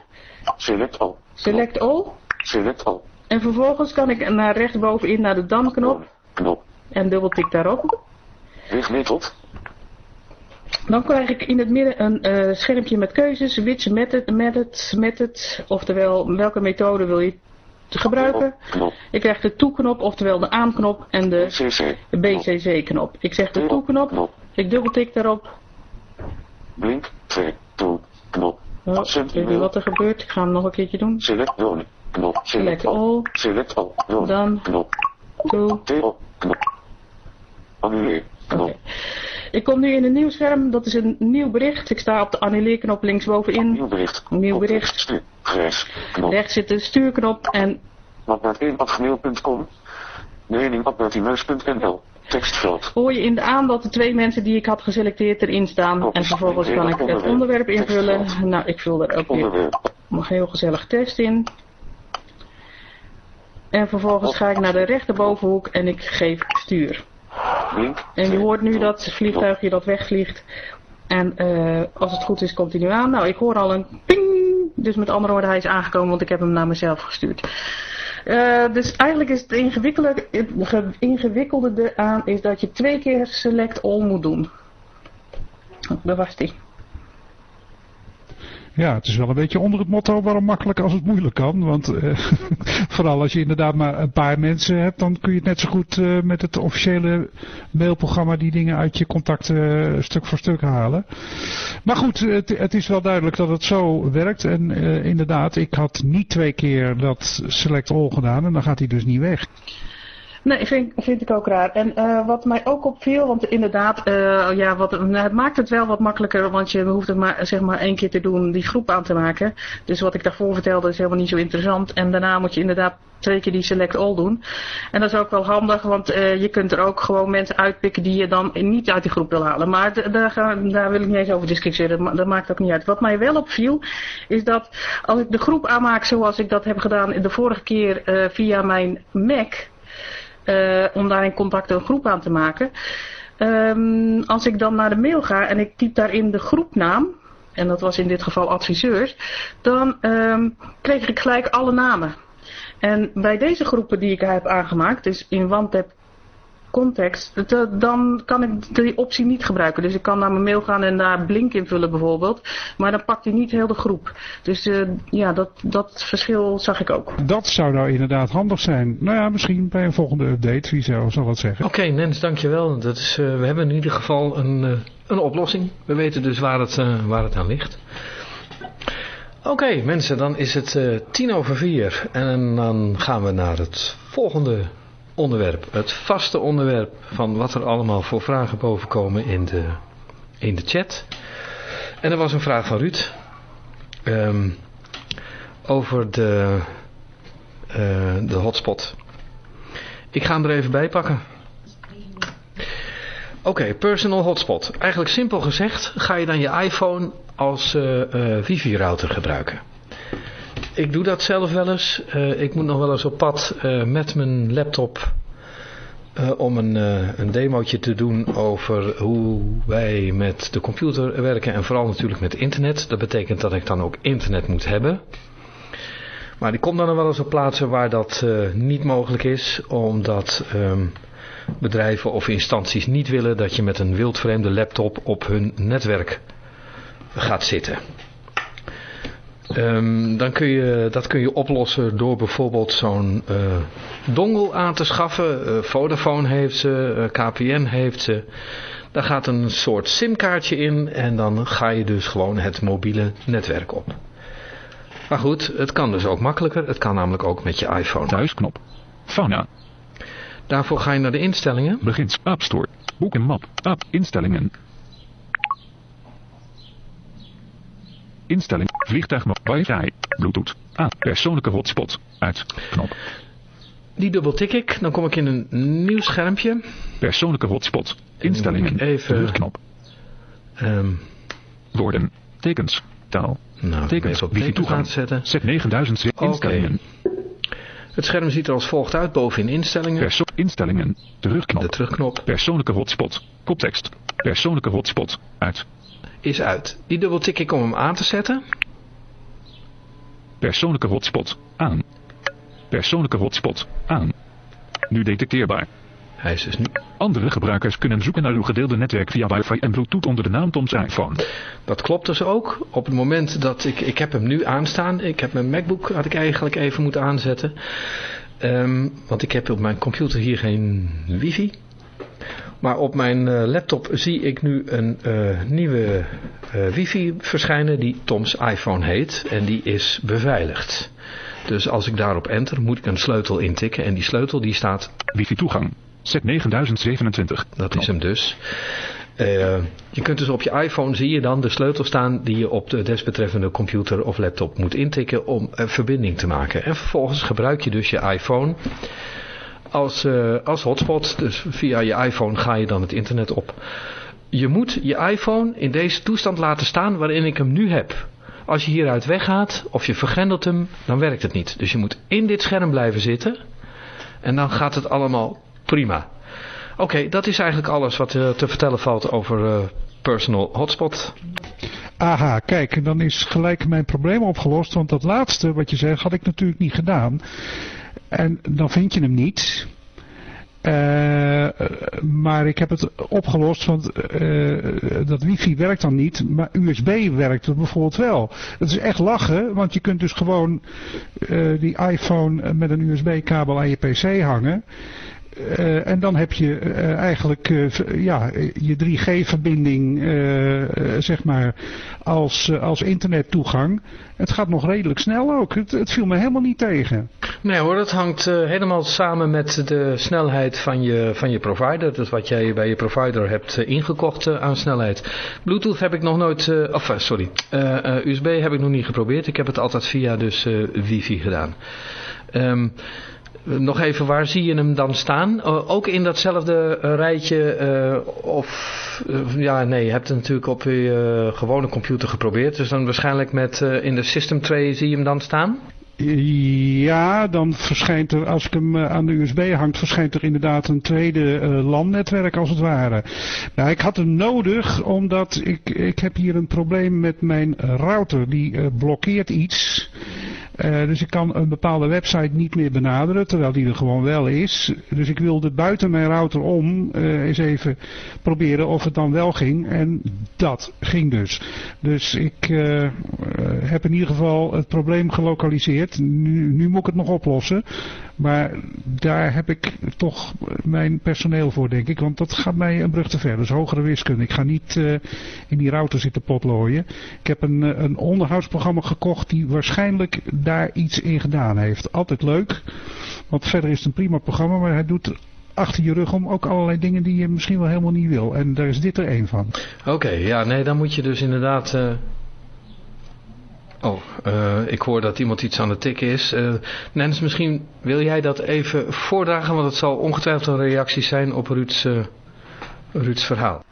Select all. Select all. Select. En vervolgens kan ik naar rechtsbovenin naar de dan knop Knop. en dubbeltik daarop. Wegmethod. Dan krijg ik in het midden een eh, schermpje met keuzes, which method, method, method, oftewel welke methode wil je gebruiken. Ik krijg de toe-knop, oftewel de aan-knop en de CC. BCC-knop. Ik zeg de toe-knop, Knop. ik dubbeltik daarop. Blink. 2. Toe. Knop. Oh, weet email. wat er gebeurt? Ik ga hem nog een keertje doen. Select wonen. Knop. Select Select al. all, Select al. Wonen. Dan. Knop. toe. TO. Knop. Annuleer. Knop. Ik kom nu in een nieuw scherm, dat is een nieuw bericht. Ik sta op de annuleerknop linksbovenin. Nieuw bericht. Nieuw bericht. Stuur. Knop. Rechts zit de stuurknop en Matbaard1.gmail.com. Mening.bertiemeus.nl. Tekstveld. hoor je in de aan dat de twee mensen die ik had geselecteerd erin staan. En vervolgens kan ik het onderwerp invullen. Nou, ik vul er ook weer een heel gezellig test in. En vervolgens ga ik naar de rechterbovenhoek en ik geef stuur. En je hoort nu dat vliegtuigje dat wegvliegt. En eh, als het goed is, komt hij nu aan. Nou, ik hoor al een ping. Dus met andere woorden, hij is aangekomen, want ik heb hem naar mezelf gestuurd. Eh, dus eigenlijk is het ingewikkelde, het eraan is dat je twee keer select all moet doen. Daar was die. Ja, het is wel een beetje onder het motto waarom makkelijk als het moeilijk kan. Want eh, *laughs* vooral als je inderdaad maar een paar mensen hebt, dan kun je het net zo goed eh, met het officiële mailprogramma die dingen uit je contacten eh, stuk voor stuk halen. Maar goed, het, het is wel duidelijk dat het zo werkt. En inderdaad, ik had niet twee keer dat select all gedaan en dan gaat hij dus niet weg. Nee, vind, vind ik ook raar. En eh, wat mij ook opviel, want inderdaad, eh, ja, wat, nou, het maakt het wel wat makkelijker, want je hoeft het maar, zeg maar één keer te doen, die groep aan te maken. Dus wat ik daarvoor vertelde is helemaal niet zo interessant. En daarna moet je inderdaad twee keer die select all doen. En dat is ook wel handig, want eh, je kunt er ook gewoon mensen uitpikken die je dan niet uit die groep wil halen. Maar daar, daar wil ik niet eens over discussiëren, maar dat maakt ook niet uit. Wat mij wel opviel, is dat als ik de groep aanmaak zoals ik dat heb gedaan de vorige keer via mijn Mac, eh, om daar in contact een groep aan te maken. Ehm, als ik dan naar de mail ga en ik typ daarin de groepnaam, en dat was in dit geval adviseurs, dan ehm, kreeg ik gelijk alle namen. En bij deze groepen die ik heb aangemaakt, dus in OneTap context, dat- dan kan ik die optie niet gebruiken. Dus ik kan naar mijn mail gaan en daar blink invullen bijvoorbeeld, maar dan pakt hij niet heel de groep. Dus eh, ja, dat, dat verschil zag ik ook. Dat zou nou inderdaad handig zijn. Nou ja, misschien bij een volgende update, wie zou, zal dat zeggen. Oké, Nens, dankjewel. Dat is, eh, we hebben in ieder geval een, eh, een oplossing. We weten dus waar het, eh, waar het aan ligt. Oké, mensen, dan is het eh, tien over vier. En dan gaan we naar het volgende onderwerp. Het vaste onderwerp van wat er allemaal voor vragen bovenkomen in de, in de chat. En er was een vraag van Ruud. ehm, over de, eh, de hotspot. Ik ga hem er even bij pakken. Oké, personal hotspot. Eigenlijk simpel gezegd ga je dan je iPhone als eh, eh, wifi-router gebruiken. Ik doe dat zelf wel eens. Eh, ik moet nog wel eens op pad eh, met mijn laptop eh, om een, een demootje te doen over hoe wij met de computer werken en vooral natuurlijk met internet. Dat betekent dat ik dan ook internet moet hebben. Maar die komt dan wel eens op plaatsen waar dat niet mogelijk is, omdat ehm, bedrijven of instanties niet willen dat je met een wildvreemde laptop op hun netwerk gaat zitten. Ehm, dan kun je, dat kun je oplossen door bijvoorbeeld zo'n eh dongle aan te schaffen. Eh, Vodafone heeft ze, eh, KPN heeft ze. Daar gaat een soort simkaartje in en dan ga je dus gewoon het mobiele netwerk op. Maar goed, het kan dus ook makkelijker. Het kan namelijk ook met je iPhone. Thuisknop. Fauna. Daarvoor ga je naar de instellingen. Begins. App Store. Boek en map. App. Instellingen. Instelling. Vliegtuigmap. Wi-Fi. Bluetooth. Aan. Persoonlijke hotspot. Uit. Knop. Die dubbeltik ik. Dan kom ik in een nieuw schermpje. Persoonlijke hotspot. Instellingen. even- Terugknop. Ehm, Woorden. Tekens. Taal. nou, Tekens. op Wifi toegang. zetten. Zet 9000 zin- Oké. instellingen. Het scherm ziet er als volgt uit. Bovenin instellingen. Perso instellingen. Terugknop. De terugknop Persoonlijke hotspot. Koptekst. Persoonlijke hotspot. Uit. is uit. Die dubbeltik ik om hem aan te zetten. Persoonlijke hotspot. Aan. Persoonlijke hotspot. Aan. Nu detecteerbaar. Hij is dus nu... Andere gebruikers kunnen zoeken naar uw gedeelde netwerk via wifi en bluetooth onder de naam Toms iPhone. Dat klopt dus ook. Op het moment dat ik... Ik heb hem nu aanstaan. Ik heb mijn MacBook had ik eigenlijk even moeten aanzetten. Ehm, want ik heb op mijn computer hier geen wifi. Maar op mijn eh, laptop zie ik nu een eh, nieuwe eh, wifi verschijnen die Toms iPhone heet. En die is beveiligd. Dus als ik daarop enter moet ik een sleutel intikken. En die sleutel die staat... Wifi toegang. Set 9027. Dat is hem dus. Uh, je kunt dus op je iPhone zie je dan de sleutel staan die je op de desbetreffende computer of laptop moet intikken om een verbinding te maken. En vervolgens gebruik je dus je iPhone als, uh, als hotspot. Dus via je iPhone ga je dan het internet op. Je moet je iPhone in deze toestand laten staan waarin ik hem nu heb. Als je hieruit weggaat of je vergrendelt hem, dan werkt het niet. Dus je moet in dit scherm blijven zitten en dan gaat het allemaal prima. Oké, dat is eigenlijk alles wat uh, te vertellen valt over uh, Personal Hotspot. Aha, kijk, dan is gelijk mijn probleem opgelost. Want dat laatste wat je zegt had ik natuurlijk niet gedaan. En dan vind je hem niet. Uh, maar ik heb het opgelost, want uh, dat wifi werkt dan niet, maar USB werkt het bijvoorbeeld wel. Het is echt lachen, want je kunt dus gewoon uh, die iPhone met een USB-kabel aan je PC hangen. Uh, en dan heb je uh, eigenlijk uh, ja, je 3G-verbinding zeg maar als, als internettoegang. Het gaat nog redelijk snel ook. Het, het, viel me helemaal niet tegen. Nee hoor, dat hangt helemaal samen met de snelheid van je, van je provider. Dus wat jij bij je provider hebt ingekocht aan snelheid. Bluetooth heb ik nog nooit, of sorry, USB heb ik nog niet geprobeerd. Ik heb het altijd via dus wifi gedaan. Um, nog even, waar zie je hem dan staan? Ook in datzelfde uh, rijtje, uh, of, ja nee, je hebt het natuurlijk op je gewone computer geprobeerd. Dus dan waarschijnlijk met in de system tray zie je hem dan staan? Ja, dan verschijnt er, als ik hem aan de USB hangt, verschijnt er inderdaad een tweede uh, LAN-netwerk als het ware. Nou, ik had hem nodig, omdat ik, ik heb hier een probleem met mijn router. Die blokkeert iets. Uh, dus ik kan een bepaalde website niet meer benaderen, terwijl die er gewoon wel is. Dus ik wilde buiten mijn router om uh, eens even proberen of het dan wel ging. En dat ging dus. Dus ik uh, heb in ieder geval het probleem gelokaliseerd. Nu moet ik het nog oplossen. Maar daar heb ik toch mijn personeel voor, denk ik. Want dat gaat mij een brug te ver. Dus hogere wiskunde. Ik ga niet uh, in die router zitten potlooien. Ik heb een, een onderhoudsprogramma gekocht die waarschijnlijk daar iets in gedaan heeft. Altijd leuk. Want verder is het een prima programma. Maar hij doet achter je rug om ook allerlei dingen die je misschien wel helemaal niet wil. En daar is dit er één van. Oké, ja, nee, dan moet je dus inderdaad... Uh... Oh, uh, ik hoor dat iemand iets aan het tikken is. Uh, Nens, misschien wil jij dat even voordragen, want het zal ongetwijfeld een reactie zijn op Ruud's, Ruud's verhaal.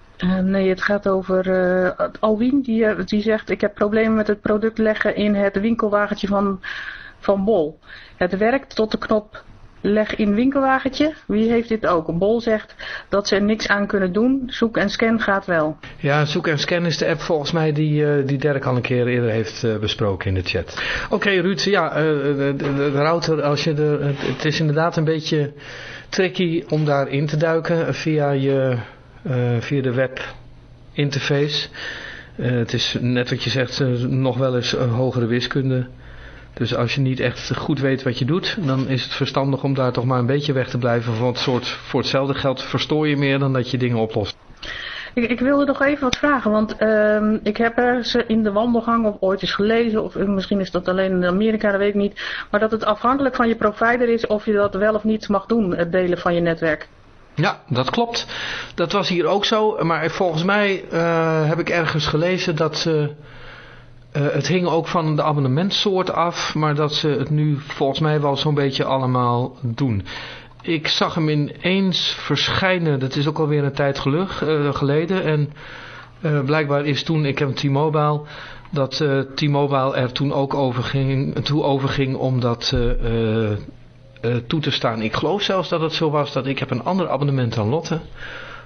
Nee, het gaat over Alwien, die, die zegt ik heb problemen met het product leggen in het winkelwagentje van, van Bol. Het werkt tot de knop leg in winkelwagentje. Wie heeft dit ook? Bol zegt dat ze er niks aan kunnen doen. Zoek en scan gaat wel. Ja, zoek en scan is de app volgens mij die, uh, die Dirk al een keer eerder heeft uh, besproken in de chat. Oké okay, Ruud, ja, uh, de, router, als je de, het is inderdaad een beetje tricky om daarin te duiken via, je, via de webinterface. het is net wat je zegt, nog wel eens hogere wiskunde. Dus als je niet echt goed weet wat je doet, dan is het verstandig om daar toch maar een beetje weg te blijven. Want soort, voor hetzelfde geld verstoor je meer dan dat je dingen oplost. Ik, ik wilde nog even wat vragen, want uh, ik heb ergens in de wandelgang of ooit eens gelezen, of misschien is dat alleen in Amerika, dat weet ik niet. Maar dat het afhankelijk van je provider is of je dat wel of niet mag doen, het delen van je netwerk. Ja, dat klopt. Dat was hier ook zo, maar volgens mij uh, heb ik ergens gelezen dat... Uh, uh, het hing ook van de abonnementsoort af, maar dat ze het nu volgens mij wel zo'n beetje allemaal doen. Ik zag hem ineens verschijnen, dat is ook alweer een tijd uh, geleden. En uh, blijkbaar is toen, ik heb T-Mobile, dat T-Mobile er toen ook over ging, toe overging om dat toe te staan. Ik geloof zelfs dat het zo was dat ik heb een ander abonnement dan Lotte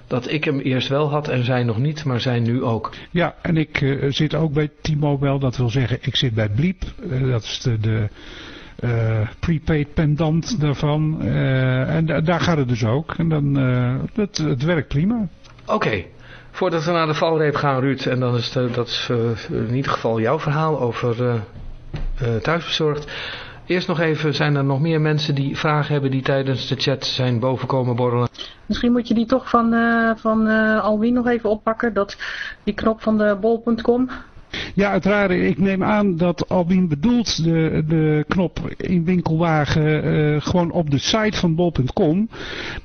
dat ik hem eerst wel had en zij nog niet, maar zij nu ook. Ja, en ik uh, zit ook bij T-Mobile, dat wil zeggen ik zit bij Bliep. Uh, dat is de, de, eh, prepaid pendant daarvan. Eh, en da- daar gaat het dus ook. En dan, eh, het, het werkt prima. Oké, voordat we naar de valreep gaan Ruud, en dan is de, dat is eh, in ieder geval jouw verhaal over eh, eh, thuisbezorgd. Eerst nog even, zijn er nog meer mensen die vragen hebben die tijdens de chat zijn bovenkomen borrelen? Misschien moet je die toch van, eh van eh Alwin nog even oppakken. Dat, die knop van de bol.com. Ja, rare, ik neem aan dat Albin bedoelt de, de knop in winkelwagen eh, gewoon op de site van bol.com.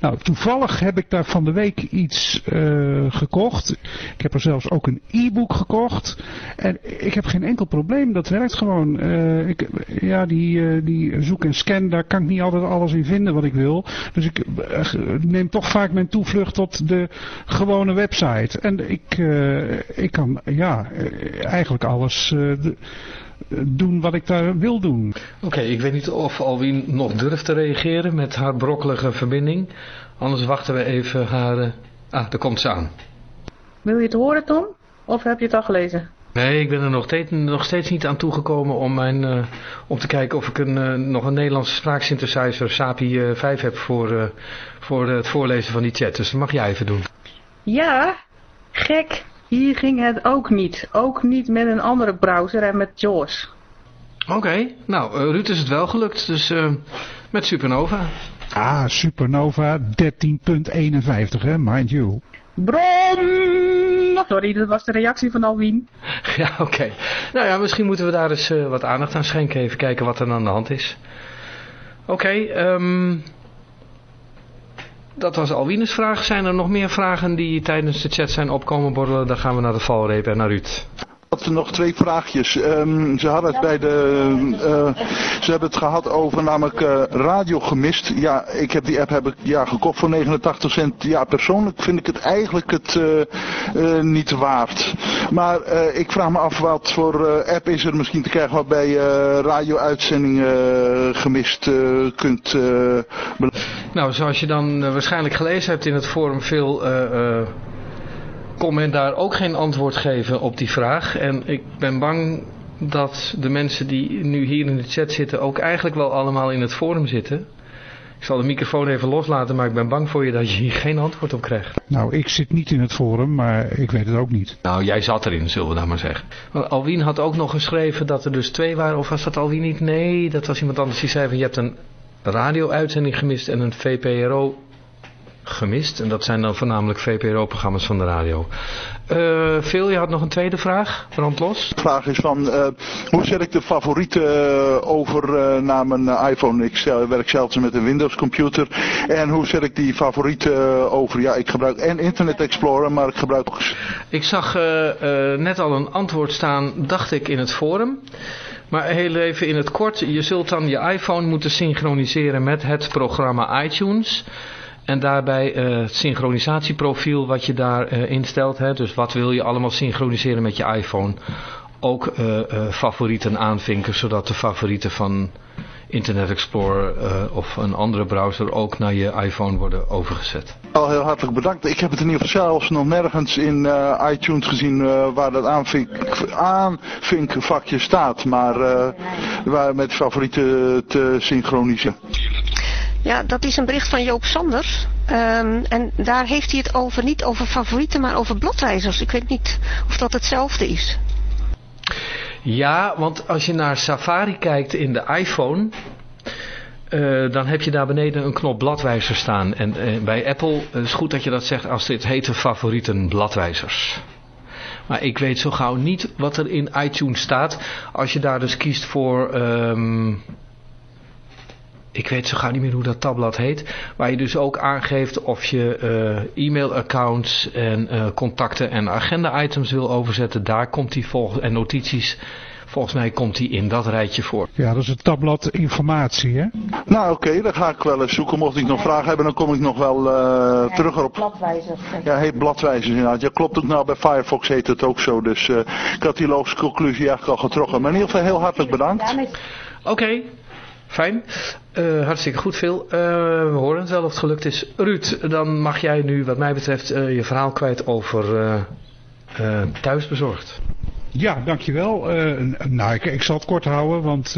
Nou, toevallig heb ik daar van de week iets eh, gekocht. Ik heb er zelfs ook een e-book gekocht. En ik heb geen enkel probleem, dat werkt gewoon. Eh, ik, ja, die, die zoek en scan, daar kan ik niet altijd alles in vinden wat ik wil. Dus ik neem toch vaak mijn toevlucht tot de gewone website. En ik, ik kan, ja, eigenlijk alles eh, de- doen wat ik daar wil doen. Oké, ik weet niet of Alwien nog durft te reageren met haar brokkelige verbinding. Anders wachten we even haar... eh, Ah, daar komt ze aan. Wil je het horen, Tom? Of heb je het al gelezen? Nee, ik ben er nog steeds, nog steeds niet aan toegekomen om, mijn, eh, om te kijken of ik een, eh, nog een Nederlandse spraaksynthesizer SAPI eh, 5 heb voor, eh, voor het voorlezen van die chat. Dus dat mag jij even doen. Ja, gek. Hier ging het ook niet. Ook niet met een andere browser en met JAWS. Oké, nou, eh, Ruud is het wel gelukt, dus eh, met Supernova. Ah, Supernova 13.51, hè, mind you. Bron! Sorry, dat was de reactie van Alwien. *laughs* Ja, oké. Nou ja, misschien moeten we daar eens eh, wat aandacht aan schenken. Even kijken wat er aan de hand is. Oké, ehm, dat was Alwines vraag. Zijn er nog meer vragen die tijdens de chat zijn opkomen borrelen? Dan gaan we naar de valreep en naar Ruud. had nog twee vraagjes. Ehm, ze hadden het bij de, eh, ze hebben het gehad over namelijk eh, radio gemist. Ja, ik heb die app heb ik, ja, gekocht voor 89 cent. Ja, persoonlijk vind ik het eigenlijk het eh, niet waard. Maar ik vraag me af wat voor app is er misschien te krijgen waarbij radio-uitzendingen gemist kunt Nou, zoals je dan eh, waarschijnlijk gelezen hebt in het forum, veel eh, eh, kon men daar ook geen antwoord geven op die vraag. En ik ben bang dat de mensen die nu hier in de chat zitten ook eigenlijk wel allemaal in het forum zitten. Ik zal de microfoon even loslaten, maar ik ben bang voor je dat je hier geen antwoord op krijgt. Nou, ik zit niet in het forum, maar ik weet het ook niet. Nou, jij zat erin, zullen we dan maar zeggen. Want Alwien had ook nog geschreven dat er dus twee waren, of was dat Alwien niet? Nee, dat was iemand anders die zei van je hebt een radio-uitzending gemist en een VPRO gemist. En dat zijn dan voornamelijk VPRO-programma's van de radio. Eh Phil, je had nog een tweede vraag, brand los. De vraag is van, eh, hoe zet ik de favorieten eh, over naar mijn iPhone? Ik werk zelfs met een Windows computer. En hoe zet ik die favorieten over? Ja, ik gebruik en Internet Explorer, maar ik gebruik ook... Ik zag net al een antwoord staan, dacht ik, in het forum. Maar heel even in het kort, je zult dan je iPhone moeten synchroniseren met het programma iTunes. En daarbij eh, het synchronisatieprofiel wat je daar eh, instelt. Hè, dus wat wil je allemaal synchroniseren met je iPhone. Ook eh, favorieten aanvinken, zodat de favorieten van Internet Explorer eh, of een andere browser ook naar je iPhone worden overgezet. Al heel hartelijk bedankt. Ik heb het in ieder geval zelfs nog nergens in eh, iTunes gezien eh, waar dat aanvink, aanvinkvakje staat. Maar eh, waar met favorieten te synchroniseren. Ja, dat is een bericht van Joop Sanders. Ehm, en daar heeft hij het over, niet over favorieten, maar over bladwijzers. Ik weet niet of dat hetzelfde is. Ja, want als je naar Safari kijkt in de iPhone, eh, dan heb je daar beneden een knop bladwijzer staan. En eh, bij Apple eh, is goed dat je dat zegt als dit heet de favorieten bladwijzers. Maar ik weet zo gauw niet wat er in iTunes staat. Als je daar dus kiest voor... ehm, ik weet zo gauw niet meer hoe dat tabblad heet. Waar je dus ook aangeeft of je eh, e-mailaccounts en eh, contacten en agenda-items wil overzetten. Daar komt die volgens en notities. Volgens mij komt die in dat rijtje voor. Ja, dat is het tabblad informatie, hè? Nou oké, dan ga ik wel eens zoeken. Mocht ik nog vragen hebben, dan kom ik nog wel eh, terug erop. Bladwijzer. Ja, heet bladwijzers inderdaad. Ja, klopt ook nou bij Firefox heet het ook zo. Dus eh, ik had die logische conclusie eigenlijk al getrokken. Maar in ieder geval heel hartelijk bedankt. Oké, fijn. Eh, hartstikke goed, Phil. Eh, we horen het wel of het gelukt is. Ruud, dan mag jij nu wat mij betreft eh, je verhaal kwijt over thuisbezorgd. Ja, dankjewel. Nou, ik, ik zal het kort houden, want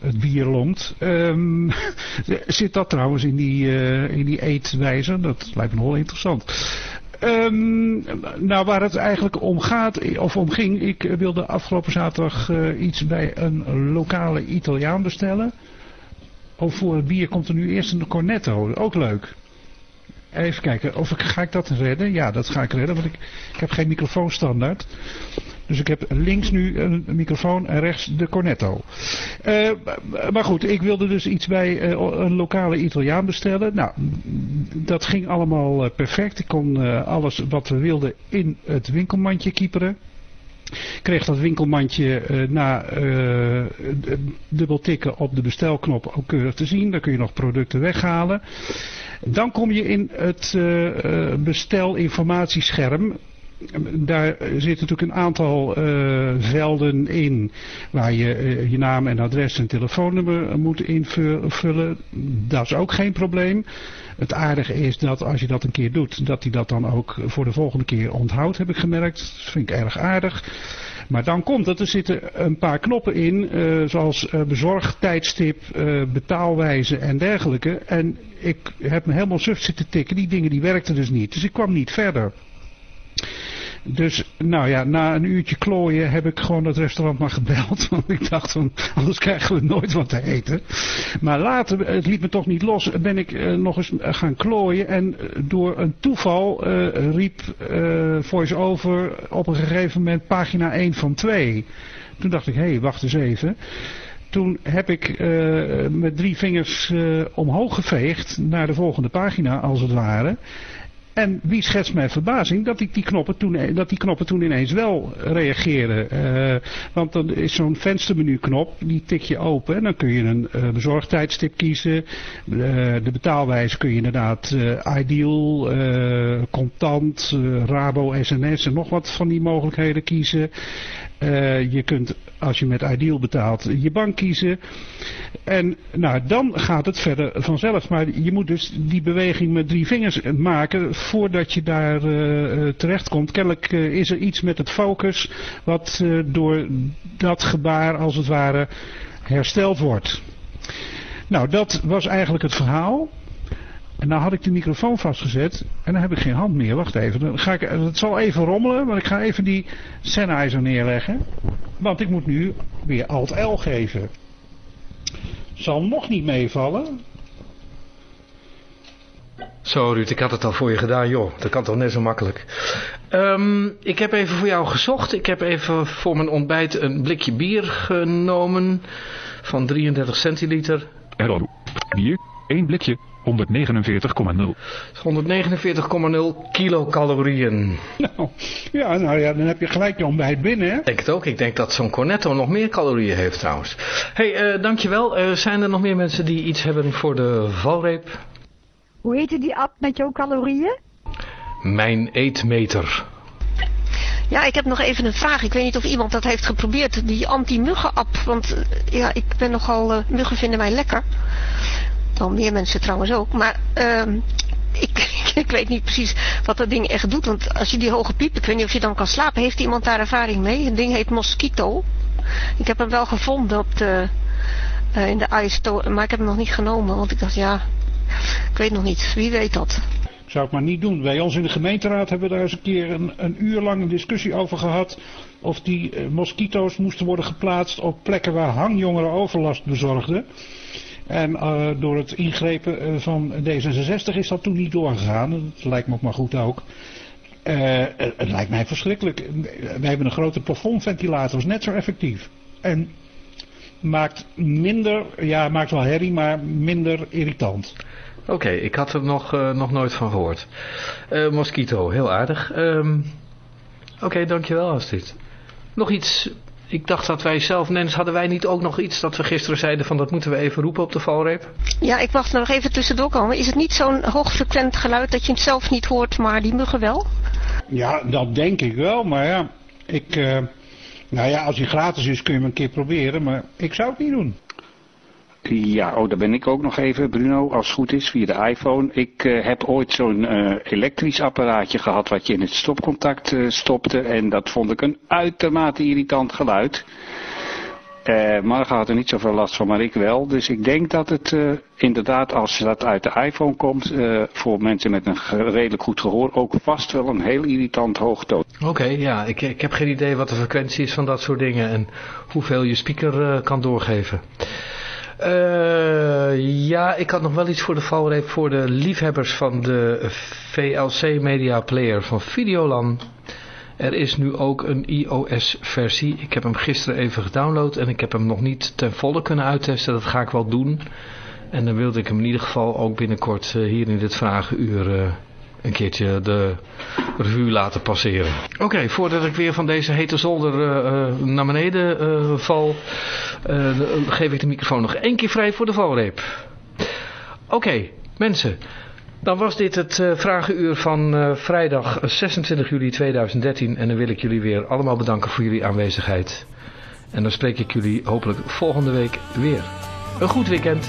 het bier longt. Ehm, *laughs* zit dat trouwens in die, uh, in die eetwijze? Dat lijkt me wel interessant. Um, nou, waar het eigenlijk om gaat, of om ging, ik wilde afgelopen zaterdag uh, iets bij een lokale Italiaan bestellen. Of voor het bier komt er nu eerst een cornetto, ook leuk. Even kijken, of ik, ga ik dat redden? Ja, dat ga ik redden, want ik, ik heb geen microfoon standaard. Dus ik heb links nu een microfoon en rechts de cornetto. Uh, maar goed, ik wilde dus iets bij uh, een lokale Italiaan bestellen. Nou, dat ging allemaal uh, perfect. Ik kon alles wat we wilden in het winkelmandje kieperen. Kreeg dat winkelmandje na dubbel tikken op de bestelknop ook keurig te zien. Dan kun je nog producten weghalen. Dan kom je in het bestelinformatiescherm daar zit natuurlijk een aantal uh, velden in waar je uh, je naam en adres en telefoonnummer moet invullen. Dat is ook geen probleem. Het aardige is dat als je dat een keer doet, dat hij dat dan ook voor de volgende keer onthoudt, heb ik gemerkt. Dat vind ik erg aardig. Maar dan komt het, er zitten een paar knoppen in, uh, zoals bezorgtijdstip, betaalwijze en dergelijke. En ik heb me helemaal suf zitten tikken, die dingen die werkten dus niet. Dus ik kwam niet verder. Dus nou ja, na een uurtje klooien heb ik gewoon het restaurant maar gebeld. *laughs* Want ik dacht van, anders krijgen we nooit wat te eten. Maar later, het liet me toch niet los, ben ik uh, nog eens gaan klooien. En door een toeval uh, riep uh, VoiceOver op een gegeven moment pagina 1 van 2. Toen dacht ik, hé, hey, wacht eens even. Toen heb ik uh, met drie vingers omhoog geveegd naar de volgende pagina als het ware. En wie schetst mijn verbazing dat, die, knoppen toen, dat die knoppen toen ineens wel reageren. Uh, want dan is zo'n venstermenu knop, die tik je open en dan kun je een uh, bezorgtijdstip kiezen. Uh, de betaalwijze kun je inderdaad ideal, contant, Rabo, SNS en nog wat van die mogelijkheden kiezen. Uh, je kunt, als je met Ideal betaalt, je bank kiezen. En nou, dan gaat het verder vanzelf. Maar je moet dus die beweging met drie vingers maken voordat je daar uh, terecht komt. Kennelijk uh, is er iets met het focus wat door dat gebaar als het ware hersteld wordt. Nou, dat was eigenlijk het verhaal. En nou had ik de microfoon vastgezet en dan heb ik geen hand meer. Wacht even, dan ga ik, het zal even rommelen, maar ik ga even die Sennheiser neerleggen. Want ik moet nu weer Alt-L geven. Zal nog niet meevallen. Zo Ruud, ik had het al voor je gedaan, joh. Dat kan toch net zo makkelijk. Um, ik heb even voor jou gezocht. Ik heb even voor mijn ontbijt een blikje bier genomen van 33 centiliter. Hallo, bier, één blikje, 149,0. 149,0 kilocalorieën. Nou, ja, nou ja, dan heb je gelijk je ontbijt binnen, hè? Ik denk het ook. Ik denk dat zo'n cornetto nog meer calorieën heeft trouwens. hey, uh, dankjewel. Uh, zijn er nog meer mensen die iets hebben voor de valreep? Hoe heette die app met jouw calorieën? Mijn eetmeter. Ja, ik heb nog even een vraag. Ik weet niet of iemand dat heeft geprobeerd. Die anti-muggen-app. Want ja, ik ben nogal... Uh, muggen vinden mij lekker. Wel meer mensen trouwens ook. Maar *laughs* uh, ik, ik weet niet precies wat dat ding echt doet. Want als je die hoge piep, ik weet niet of je dan kan slapen. Heeft iemand daar ervaring mee? Het ding heet Mosquito. Ik heb hem wel gevonden op de, uh, in de iStore. Maar ik heb hem nog niet genomen. Want ik dacht, ja, ik weet nog niet. Wie weet dat? Zou ik maar niet doen. Bij ons in de gemeenteraad hebben we daar eens een keer een, een uur lang een discussie over gehad. Of die uh, mosquito's moesten worden geplaatst op plekken waar hangjongeren overlast bezorgden. En uh, door het ingrepen uh, van D66 is dat toen niet doorgegaan. Dat lijkt me ook maar goed ook. Uh, het lijkt mij verschrikkelijk. We hebben een grote plafondventilator, is net zo effectief. En maakt minder, ja maakt wel herrie, maar minder irritant. Oké, ik had er nog, nog nooit van gehoord. mosquito, heel aardig. Um, Oké, okay, dankjewel Astrid. Nog iets ik dacht dat wij zelf, Nens, hadden wij niet ook nog iets dat we gisteren zeiden van dat moeten we even roepen op de valreep? Ja, ik wacht nog even tussendoor komen. Is het niet zo'n hoogfrequent geluid dat je het zelf niet hoort, maar die muggen wel? Ja, dat denk ik wel, maar ja, ik, uh, nou ja, als hij gratis is kun je hem een keer proberen, maar ik zou het niet doen. Ja, oh, daar ben ik ook nog even, Bruno, als het goed is, via de iPhone. Ik uh, heb ooit zo'n uh, elektrisch apparaatje gehad wat je in het stopcontact uh, stopte. En dat vond ik een uitermate irritant geluid. Marga had er niet zoveel last van, maar ik wel. Dus ik denk dat het inderdaad, als dat uit de iPhone komt, voor mensen met een redelijk goed gehoor, ook vast wel een heel irritant hoogtoon. Oké, ja, ik, ik heb geen idee wat de frequentie is van dat soort dingen en hoeveel je speaker kan doorgeven. Ja, ik had nog wel iets voor de valreep voor de liefhebbers van de VLC Media Player van Videoland. Er is nu ook een iOS-versie. Ik heb hem gisteren even gedownload en ik heb hem nog niet ten volle kunnen uittesten. Dat ga ik wel doen. En dan wilde ik hem in ieder geval ook binnenkort uh, hier in dit vragenuur uh, een keertje de revue laten passeren. Oké, okay, voordat ik weer van deze hete zolder uh, naar beneden val, geef ik de microfoon nog één keer vrij voor de valreep. Oké, okay, mensen... Dan was dit het vragenuur van vrijdag 26 juli 2013. En dan wil ik jullie weer allemaal bedanken voor jullie aanwezigheid. En dan spreek ik jullie hopelijk volgende week weer. Een goed weekend.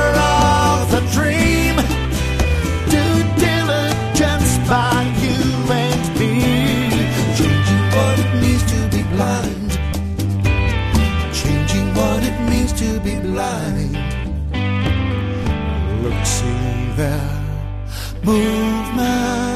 movement.